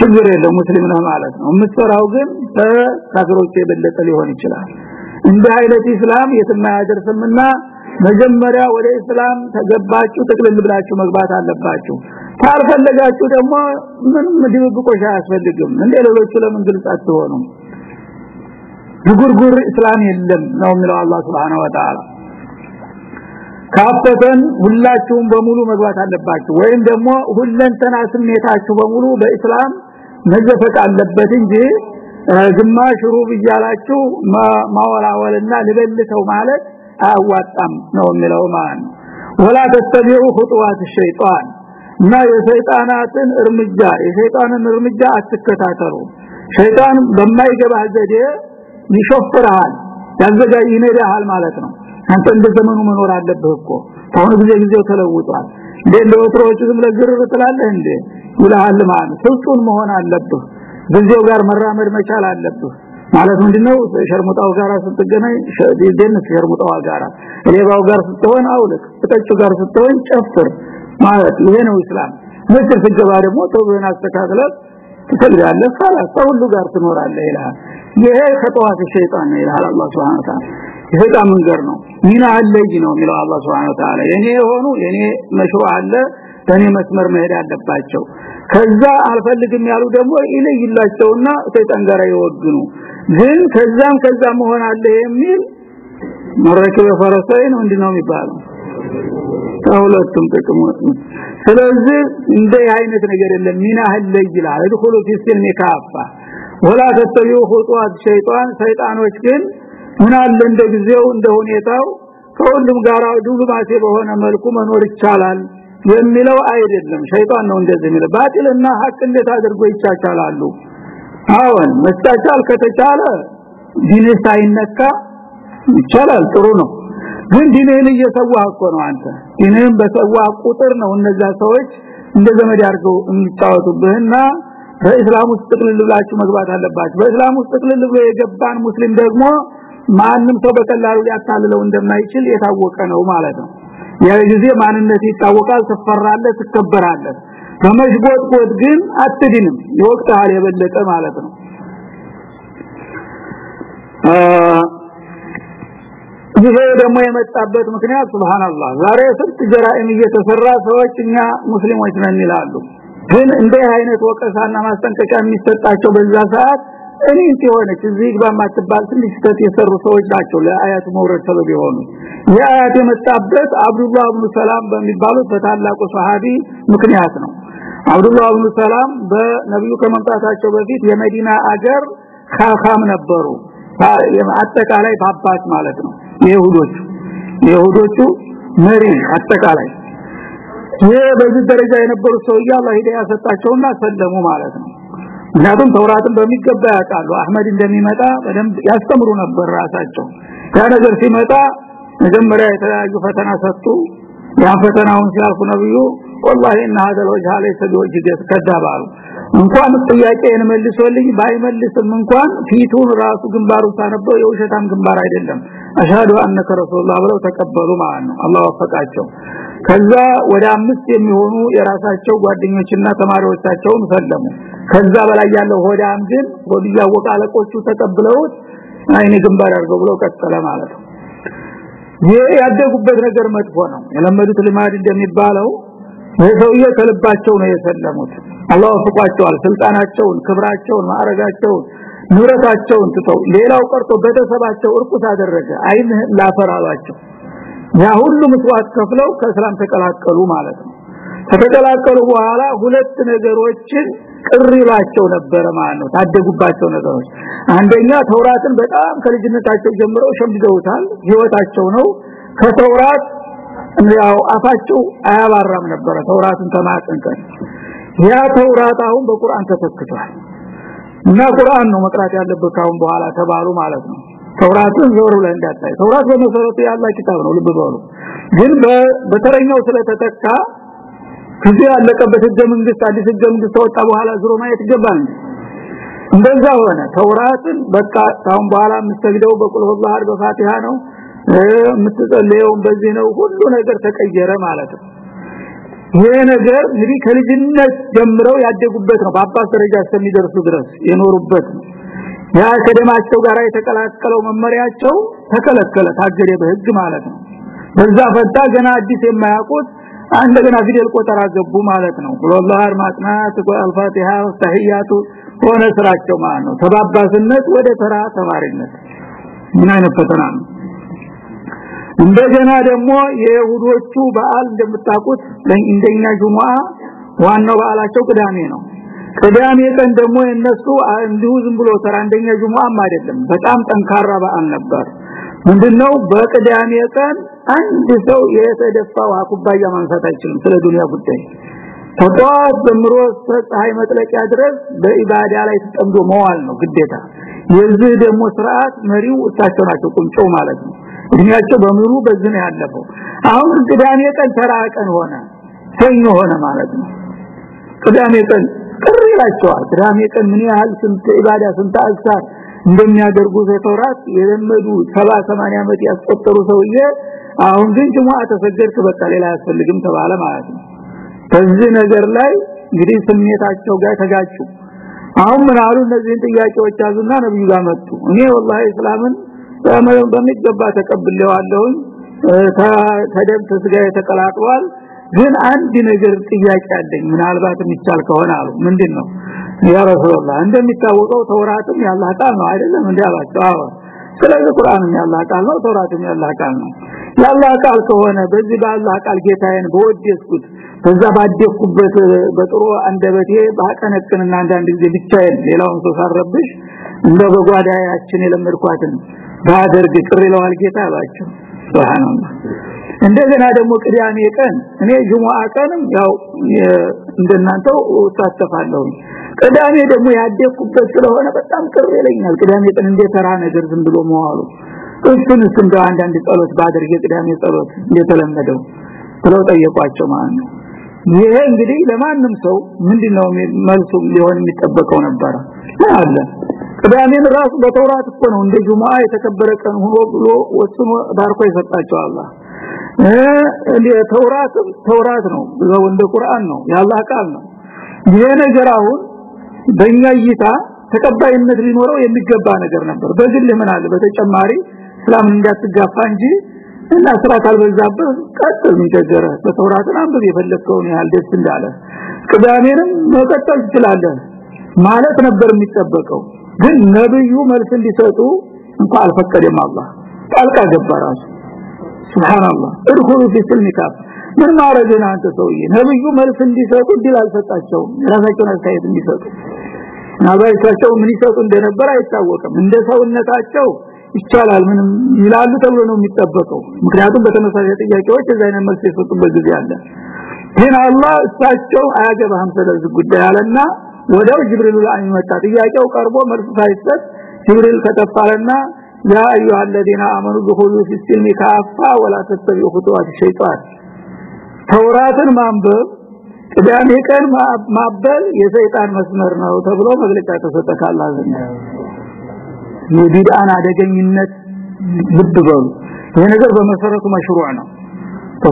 ችግር የለም ሙስሊም ነው ማለት ነው። የምትሰራው ግን ከካፍሮች የበለጠ ሊሆን ይችላል። እንደ አይነት እስላም የትም አያደርስምና መጀመሪያ ወደ እስላም ተገባችሁ ተቅልል ብላችሁ መግባት አለባችሁ። ካልፈለጋችሁ ደግሞ ምንም ድብብቆሽ አያስፈልግም። እንደ ሌሎቹ ለምን ግልጽ አትሆኑም? ጉርጉር እስላም የለም ነው የሚለው አላህ Subhanahu Wa Ta'ala ካፈተን ሁላችሁም በሙሉ መግባት አለባችሁ። ወይም ደግሞ ሁለንተና ስሜታችሁ በሙሉ በእስላም መዘፈቅ አለበት እንጂ ግማሽ ሩብ እያላችሁ ማወላወልና ልበልተው ማለት አያዋጣም ነው የሚለው ነው። ወላ ተተቢዑ ኹጡዋት ሸይጣን። እና የሰይጣናትን እርምጃ የሰይጣንን እርምጃ አትከታተሉ። ሸይጣን በማይገባ ዘዴ ይሾፍራል ያዘጋጅ ይነዳል ማለት ነው አንተ እንደ ዘመኑ መኖር አለብህ እኮ። አሁን ጊዜ ጊዜው ተለውጧል። እንደ ለወትሮቹ ዝም ትላለህ እንዴ? ይልሃል ማለት ፍጹም መሆን አለብህ። ጊዜው ጋር መራመድ መቻል አለብህ። ማለት ምንድነው? ሸርሙጣው ጋር ስትገናኝ ሸዲደን ሸርሙጣው ጋር ሌባው ጋር ስትሆን አውልቅ ተጠጩ ጋር ስትሆን ጨፍር ማለት ይሄ ነው እስላም መስል ሲገባ ደግሞ ተውበን አስተካክለህ ትሰግዳለህ ሁሉ ጋር ትኖራለህ ይላል ይሄ ከጠዋት ሸይጣን ነው ይላል አላህ Subhanahu የሰይጣን መንገር ነው። ሚና አለይ ነው የሚለው አላህ Subhanahu Ta'ala የኔ የሆኑ የኔ መሽሩ አለ በኔ መስመር መሄድ አለባቸው። ከዛ አልፈልግም ያሉ ደግሞ ይለይላቸውና ሰይጣን ጋር ይወግኑ። ግን ከዛም ከዛ መሆን አለ የሚል መረከበ ፈረሳይን እንዲነው የሚባለው። ከሁለቱም ጥቅሙ ስለዚህ እንደ አይነት ነገር የለም። ሚና አለይ ይላል። ፊ ሲልሚ ካፋ ወላ ተተቢዑ ኹጡዋት ሸይጣን። ሰይጣኖች ግን ምን አለ እንደ ጊዜው እንደ ሁኔታው ከሁሉም ጋር ዲፕሎማሲ በሆነ መልኩ መኖር ይቻላል የሚለው አይደለም። ሸይጣን ነው እንደዚህ የሚለው። ባጢልና ሀቅ እንዴት አድርጎ ይቻቻላሉ? አዎን መቻቻል ከተቻለ ዲን ሳይነካ ይቻላል ጥሩ ነው። ግን ዲንን እየሰዋህ እኮ ነው አንተ። ዲንን በሰዋህ ቁጥር ነው እነዛ ሰዎች እንደ ዘመድ አድርገው የሚጫወቱብህና በእስላም ውስጥ ጥቅልል ብላችሁ መግባት አለባችሁ። በእስላም ውስጥ ጥቅልል ብሎ የገባን ሙስሊም ደግሞ ማንም ሰው በቀላሉ ሊያታልለው እንደማይችል የታወቀ ነው ማለት ነው። ጊዜ ማንነት ይታወቃል ትፈራለህ ትከበራለህ። በመሽጎጥጎጥ ግን አትድንም ይወቅታል የበለጠ ማለት ነው። ይሄ ደግሞ የመጣበት ምክንያት ሱብሃንአላህ ዛሬ ስንት ጀራኢም እየተሰራ ሰዎች እኛ ሙስሊሞች ነን ይላሉ። ግን እንደ አይነት ወቀሳና ማስጠንቀቂያ የሚሰጣቸው በዛ ሰዓት እኔ ሲሆነች እዚህ ግባ ማትባል ትንሽ ስህተት የሰሩ ሰዎች ናቸው ለአያት መውረድ ሰበብ የሆኑ የአያት የመጣበት አብዱላህ ኢብኑ ሰላም በሚባሉት በታላቁ ሰሃቢ ምክንያት ነው። አብዱላህ ኢብኑ ሰላም በነብዩ ከመምጣታቸው በፊት የመዲና አገር ካካም ነበሩ። አጠቃላይ ፓፓስ ማለት ነው። የይሁዶቹ የይሁዶቹ መሪ አጠቃላይ። ይሄ በዚህ ደረጃ የነበሩ ሰውዬ አላህ ሂዳያ ሰጣቸውና ሰለሙ ማለት ነው ምክንያቱም ተውራትን በሚገባ ያውቃሉ አህመድ እንደሚመጣ በደንብ ያስተምሩ ነበር ራሳቸው ያ ነገር ሲመጣ መጀመሪያ የተለያዩ ፈተና ሰጡ ያ ፈተናውን ሲያልፉ ነብዩ والله ان هذا الوجه ليس بوجه ከዳባሉ እንኳን ጥያቄን መልሶልኝ ባይመልስም እንኳን ፊቱን ራሱ ግንባሩ ሳነበው የውሸታም ግንባር አይደለም። አሻዱ አነከ ረሱላህ ብለው ተቀበሉ ማለት ነው። አላህ ወፈቃቸው። ከዛ ወደ አምስት የሚሆኑ የራሳቸው ጓደኞችና ተማሪዎቻቸውን ሰለሙ። ከዛ በላይ ያለው ሆዳም ግን ወዲያ ወቃለቆቹ ተቀብለውት አይኔ ግንባር አድርገው ብለው ቀጠለ ማለት ነው። ይሄ ያደጉበት ነገር መጥፎ ነው። የለመዱት ልማድ እንደሚባለው የሰውዬ ከልባቸው ነው የሰለሙት አላህ ወፍቋቸዋል ስልጣናቸውን ክብራቸውን ማዕረጋቸውን ንብረታቸውን ትተው ሌላው ቀርቶ ቤተሰባቸው እርቁስ አደረገ። አይን ላፈራላቸው ያ ሁሉ መስዋዕት ከፍለው ከእስላም ተቀላቀሉ ማለት ነው። ከተቀላቀሉ በኋላ ሁለት ነገሮችን ቅር ይላቸው ነበረ ማለት ነው። ታደጉባቸው ነገሮች። አንደኛ ተውራትን በጣም ከልጅነታቸው ጀምረው ሸምድደውታል ህይወታቸው ነው። ከተውራት ያው አፋቸው አያባራም ነበረ። ተውራትን ተማቀንቀን ያ ተውራት አሁን በቁርአን ተተክቷል። እና ቁርአን ነው መቅራት ያለበት ካሁን በኋላ ተባሉ ማለት ነው። ተውራትን ዞር ብለህ እንዳታይ። ተውራት በመሰረቱ ያላ ኪታብ ነው። ልብ በሉ። ግን በተረኛው ስለተተካ ጊዜ ያለቀበት ህገ መንግስት አዲስ ህገ መንግስት ተወጣ በኋላ ዝሮ ማየት ይገባል እንደዛ ሆነ። ተውራትን በቃ ካሁን በኋላ የምትሰግደው በቁል ሁላህ በፋቲሃ ነው። የምትጸልየው በዚህ ነው። ሁሉ ነገር ተቀየረ ማለት ነው ይሄ ነገር እንግዲህ ከልጅነት ጀምረው ያደጉበት ነው። በአባት ደረጃ እስከሚደርሱ ድረስ የኖሩበት ያ ከደማቸው ጋር የተቀላቀለው መመሪያቸው ተከለከለ ታገደ በህግ ማለት ነው። በዛ ፈታ ገና አዲስ የማያውቁት እንደገና ፊደል ቆጠራ ገቡ ማለት ነው። ወላሂ ማጥናት አልፋቲሃ ወስተህያቱ ሆነ ስራቸው ማለት ነው። ተባባስነት ወደ ተራ ተማሪነት። ምን አይነት ፈተና ነው እንደገና ደግሞ የይሁዶቹ በዓል እንደምታውቁት እንደኛ ጁሙአ ዋናው በዓላቸው ቅዳሜ ነው። ቅዳሜ ቀን ደግሞ የነሱ እንዲሁ ዝም ብሎ ተራ እንደኛ ጁሙአም አይደለም። በጣም ጠንካራ በዓል ነበር። ምንድነው? በቅዳሜ ቀን አንድ ሰው የተደፋው አኩባያ ማንሳት አይችልም ስለ ዱንያ ጉዳይ። ተጧት ጀምሮ ፀሐይ መጥለቂያ ድረስ በኢባዳ ላይ ተጠምዶ መዋል ነው ግዴታ። የዚህ ደግሞ ስርዓት መሪው እሳቸው ናቸው ቁንጮ ማለት ነው እድሜያቸው በሙሉ በዚህ ነው ያለፈው። አሁን ቅዳሜ ቀን ተራ ቀን ሆነ ሰኞ ሆነ ማለት ነው። ቅዳሜ ቀን ቅር ይላቸዋል። ቅዳሜ ቀን ምን ያህል ስንት ኢባዳ ስንት አልሳር እንደሚያደርጉ ተውራት የለመዱ 70 80 ዓመት ያስቆጠሩ ሰውዬ አሁን ግን ጅሙዓ ተሰገድክ በቃ ሌላ ያስፈልግም ተባለ ማለት ነው። በዚህ ነገር ላይ እንግዲህ ስሜታቸው ጋር ተጋጩ። አሁን ምን አሉ? እነዚህን ጥያቄዎች ያዙና ነብዩ ጋር መጡ። እኔ ወላሂ እስላምን በሚገባ ተቀብለዋለሁ ተደም ተስጋ የተቀላጥዋል ግን አንድ ነገር ጥያቄ አለኝ። ምናልባት የሚቻል ከሆነ አሉ። ምንድነው? ያ ረሱላህ እንደሚታወቀው ተውራትም ያላህ ቃል ነው አይደለም አላቸው አዎ። ስለዚህ ቁርአንም ያላህ ቃል ነው ተውራትም ያላህ ቃል ነው። ያላህ ቃል ከሆነ በዚህ ባላህ ቃል ጌታዬን በወደስኩት በዛ ባደኩበት በጥሩ አንደበቴ ባቀነቅንና አንዳንድ ጊዜ ብቻዬን ሌላውን ሰው ሳረብሽ እንደ በጓዳያችን የለመድኳትን ባደርግ ቅር ይለዋል ጌታ አላቸው። ሱብሃንአላህ። እንደገና ደግሞ ቅዳሜ ቀን እኔ ጁሙአ ቀንም ያው እንደናንተው ተሳተፋለሁ ቅዳሜ ደግሞ ያደኩበት ስለሆነ በጣም ቅር ይለኛል። ቅዳሜ ቀን እንደተራ ነገር ዝም ብሎ መዋሉ። እሱን እሱን አንዳንድ ጸሎት ባደርግ የቅዳሜ ጸሎት እንደተለመደው ብለው ጠየቋቸው ማለት ነው። ይሄ እንግዲህ ለማንም ሰው ምንድነው መልሱ ሊሆን የሚጠበቀው ነበር አለ ቅዳሜን ራሱ በተውራት እኮ ነው እንደ ጁሙአ የተከበረ ቀን ሆኖ ብሎ ወስኖ ባርኮ ይሰጣቸው አላህ። ተውራት ተውራት ነው እንደ ቁርአን ነው ያላህ ቃል ነው። ይሄ ነገር አሁን በእኛ እይታ ተቀባይነት ሊኖረው የሚገባ ነገር ነበር። በግል ምን አለ? በተጨማሪ እስላምን እንዳትጋፋ እንጂ እና ስራ ካልበዛብህ ቀጥል ምንጀገረ በተውራትን አንብብ የፈለከውን ያህል ደስ እንዳለ ቅዳሜንም መቀጠል ትችላለህ ማለት ነበር የሚጠበቀው ግን ነብዩ መልስ እንዲሰጡ እንኳን አልፈቀደም። አላህ ጣልቃ ገባ ራሱ። ሱብሃንአላህ። እድኹሉ ፊ ምን ማረግና አንተ ሰውዬ? ነብዩ መልስ እንዲሰጡ ድል አልሰጣቸው ራሳቸውን አስተያየት እንዲሰጡ። ናባይታቸው ምን ይሰጡ እንደነበር አይታወቅም። እንደ ሰውነታቸው ይቻላል ምንም ይላሉ ተብሎ ነው የሚጠበቀው። ምክንያቱም በተመሳሳይ ጥያቄዎች እዛ አይነት መልስ የሰጡበት ጊዜ አለ። ግን አላህ እሳቸው አያገባህም ስለዚህ ጉዳይ አለና ወዳው ጅብሪል ላይ መጣ ጥያቄው ቀርቦ መልስ ሳይሰጥ ጅብሪል ከተፋለና ያ አዩሃ الذين امنوا دخلوا في السلم كافة ولا تتبعوا خطوات الشيطان ተውራትን ማንበብ ቅዳሜ ቀን ማበል የሰይጣን መስመር ነው ተብሎ መግለጫ ተሰጠ ካላህ የቢድአን አደገኝነት ልብ በሉ ይሄ ነገር በመሰረቱ መሽሩዕ ነው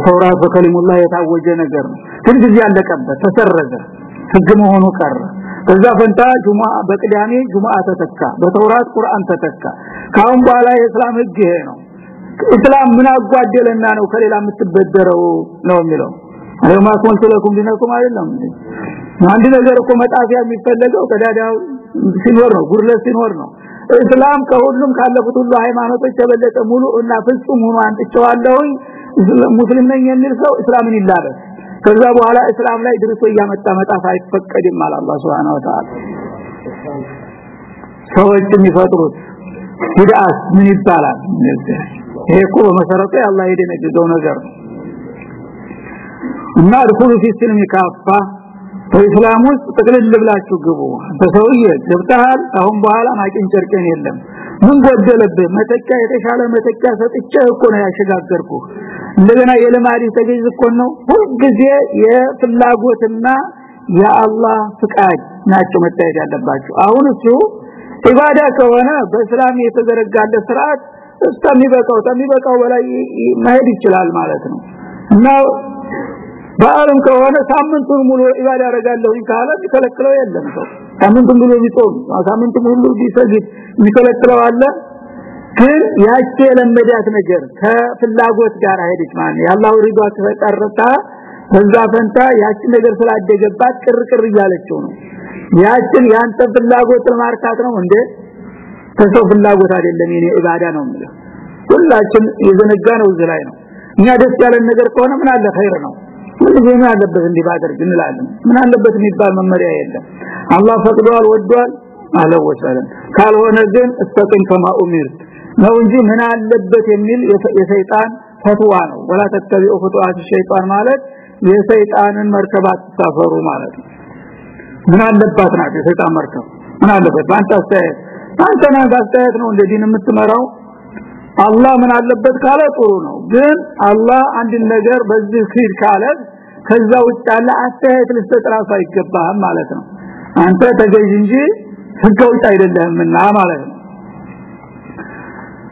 ተውራት በከሊሙላህ የታወጀ ነገር ነው ግን ጊዜ ያለቀበት ተሰረዘ ህግ መሆኑ ቀረ በዛ ፈንታ ጁማ በቅዳሜ ጁማ ተተካ በተውራት ቁርአን ተተካ። ካሁን በኋላ የእስላም ህግ ይሄ ነው። እስላም ምን አጓደለና ነው ከሌላ የምትበደረው ነው የሚለው? አለማ ኮንቱ ለኩም ዲነኩም አይደለም አንድ ነገር እኮ መጣፊያ የሚፈለገው ቀዳዳው ሲኖር ነው ጉርለት ሲኖር ነው። እስላም ከሁሉም ካለፉት ሁሉ ሃይማኖቶች የበለጠ ሙሉ እና ፍጹም ሆኖ አንጥቸዋለሁ ሙስሊም ነኝ የሚል ሰው እስላምን ይላበስ ከዛ በኋላ እስላም ላይ ድርሶ እያመጣ መጣፍ አይፈቀድም ማለት አላህ Subhanahu Wa Ta'ala ሰዎች የሚፈጥሩት ቢድአት ምን ይባላል? ይሄ እኮ በመሰረቱ አላህ የደነገገው ነገር እና ድኹሉ ፊ ሲልሚ ካፋ በእስላም ውስጥ ጥቅልል ብላችሁ ግቡ። በሰውዬ ገብተሃል አሁን በኋላ ማቂን ጨርቄን የለም። ምን ጎደለብህ መተኪያ የተሻለ መተኪያ ሰጥቼ እኮ ነው ያሸጋገርኩ እንደገና የልማዲ ተገዥ እኮ ነው። ሁልጊዜ የፍላጎትና የአላህ ፍቃድ ናቸው መታየት ያለባቸው። አሁን እሱ ኢባዳ ከሆነ በእስላም የተዘረጋለ ስርዓት እስከሚበቃው ከሚበቃው በላይ መሄድ ይችላል ማለት ነው። እና በአለም ከሆነ ሳምንቱን ሙሉ ኢባዳ ያደርጋለሁኝ ካለ ቢከለክለው የለም ሰው። ሳምንቱን ሙሉ ቢጾም ሳምንቱን ሙሉ ቢሰግድ የሚከለክለው አለ ግን ያቺ የለመዳት ነገር ከፍላጎት ጋር ሄደች ማለት ያላህ ሪዷ ተፈጠረታ በዛ ፈንታ ያቺ ነገር ስላደገባት ቅርቅር እያለችው ነው። ያችን ያንተ ፍላጎት ለማርካት ነው እንዴ? ከሰው ፍላጎት አይደለም የኔ ኢባዳ ነው የሚለው ሁላችን የዘነጋ ነው እዚህ ላይ ነው። እኛ ደስ ያለን ነገር ከሆነ ምን አለ? ኸይር ነው። ምን አለበት እንዲህ እንላለን? ምን አለበት የሚባል መመሪያ የለም። አላህ ፈቅዷል ወዷል አለው ወሰለም ካልሆነ ግን እስተቅም ከማ ኡሚር ነው እንጂ ምን አለበት የሚል የሰይጣን ፈትዋ ነው። ወላ ተተቢኡ ፍጡአት ሸይጣን ማለት የሰይጣንን መርከባት ተሳፈሩ ማለት ነው። ምን አለባት ናት የሰይጣን መርከብ? ምን አለበት? ባንተ አስተያየት አስተያየት ነው እንደ ዲን የምትመራው? አላህ ምን አለበት ካለ ጥሩ ነው። ግን አላህ አንድ ነገር በዚህ ኺድ ካለ ከዛ ውጭ ያለ አስተያየት ልትሰጥ ራሱ አይገባህም ማለት ነው። አንተ ተገዥ እንጂ ህገ ውጭ አይደለህምና ማለት ነው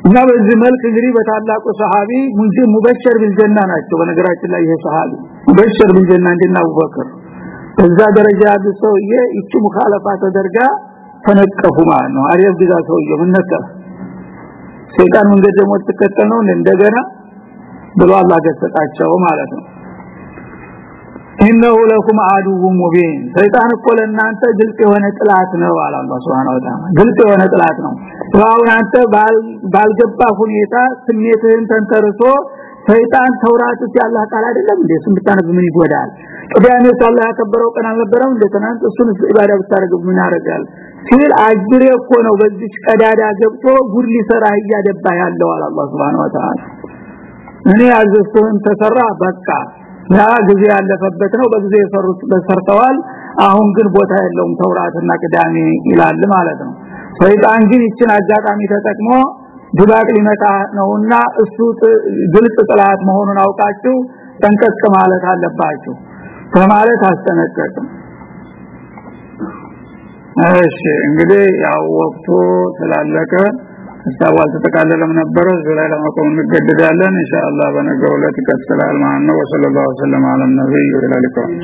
እና በዚህ መልክ እንግዲህ በታላቁ ሰሃቢ ሙንጂ ሙበሽር ቢልጀና ናቸው። በነገራችን ላይ ይሄ ሰሃቢ ሙበሽር ቢልጀና እንደና አቡበክር በዛ ደረጃ ያሉ ሰውዬ እቺ ሙኻለፋ ተደርጋ ተነቀፉ ማለት ነው። አሪፍ ግዛ ሰውዬ ምን ነቀፍ ሰይጣን መንገድ ደግሞ ተከተል እንደገና ብሎ አላህ ገሰጣቸው ማለት ነው ኢነሁ ለኩም አዱው ሙቢን። ሰይጣን እኮ ለእናንተ ግልጽ የሆነ ጥላት ነው አለ አላህ Subhanahu ግልጽ የሆነ ጥላት ነው። አሁን አንተ ባልገባ ሁኔታ ስሜትህን ተንተርሶ ሰይጣን ተውራትስ ያላህ ቃል አይደለም እንዴ? እሱን ብታነብ ምን ይጎዳል? ቅዳሜ አላህ ያከበረው ቀን አልነበረም እንዴ? ትናንት እሱን ኢባዳ ብታረግ ምን ያደርጋል? ሲል አጅሬ እኮ ነው በዚህ ቀዳዳ ገብቶ ጉድ ሊሰራ እያደባ ያለው አላህ Subhanahu እኔ ያዘዝኩህን ተሰራ በቃ ያ ጊዜ ያለፈበት ነው። በጊዜ የሰሩት በሰርተዋል አሁን ግን ቦታ የለውም። ተውራትና ቅዳሜ ይላል ማለት ነው። ሰይጣን ግን ይችን አጋጣሚ ተጠቅሞ ድባቅ ሊመጣ ነውና እሱ ግልጽ ጥላት መሆኑን አውቃችሁ ጠንቀቅ ማለት አለባችሁ ከማለት አስጠነቀቅም እሺ እንግዲህ ያው ወቅቱ ስላለቀ ሐሳቡ አልተጠቃለለም ነበር እዚህ ላይ ለመቆም እንገደዳለን። ኢንሻአላህ በነገው ዕለት ይቀጥላል ማለት ነው። ወሰለላሁ ዐለ ነብይ ወሰለም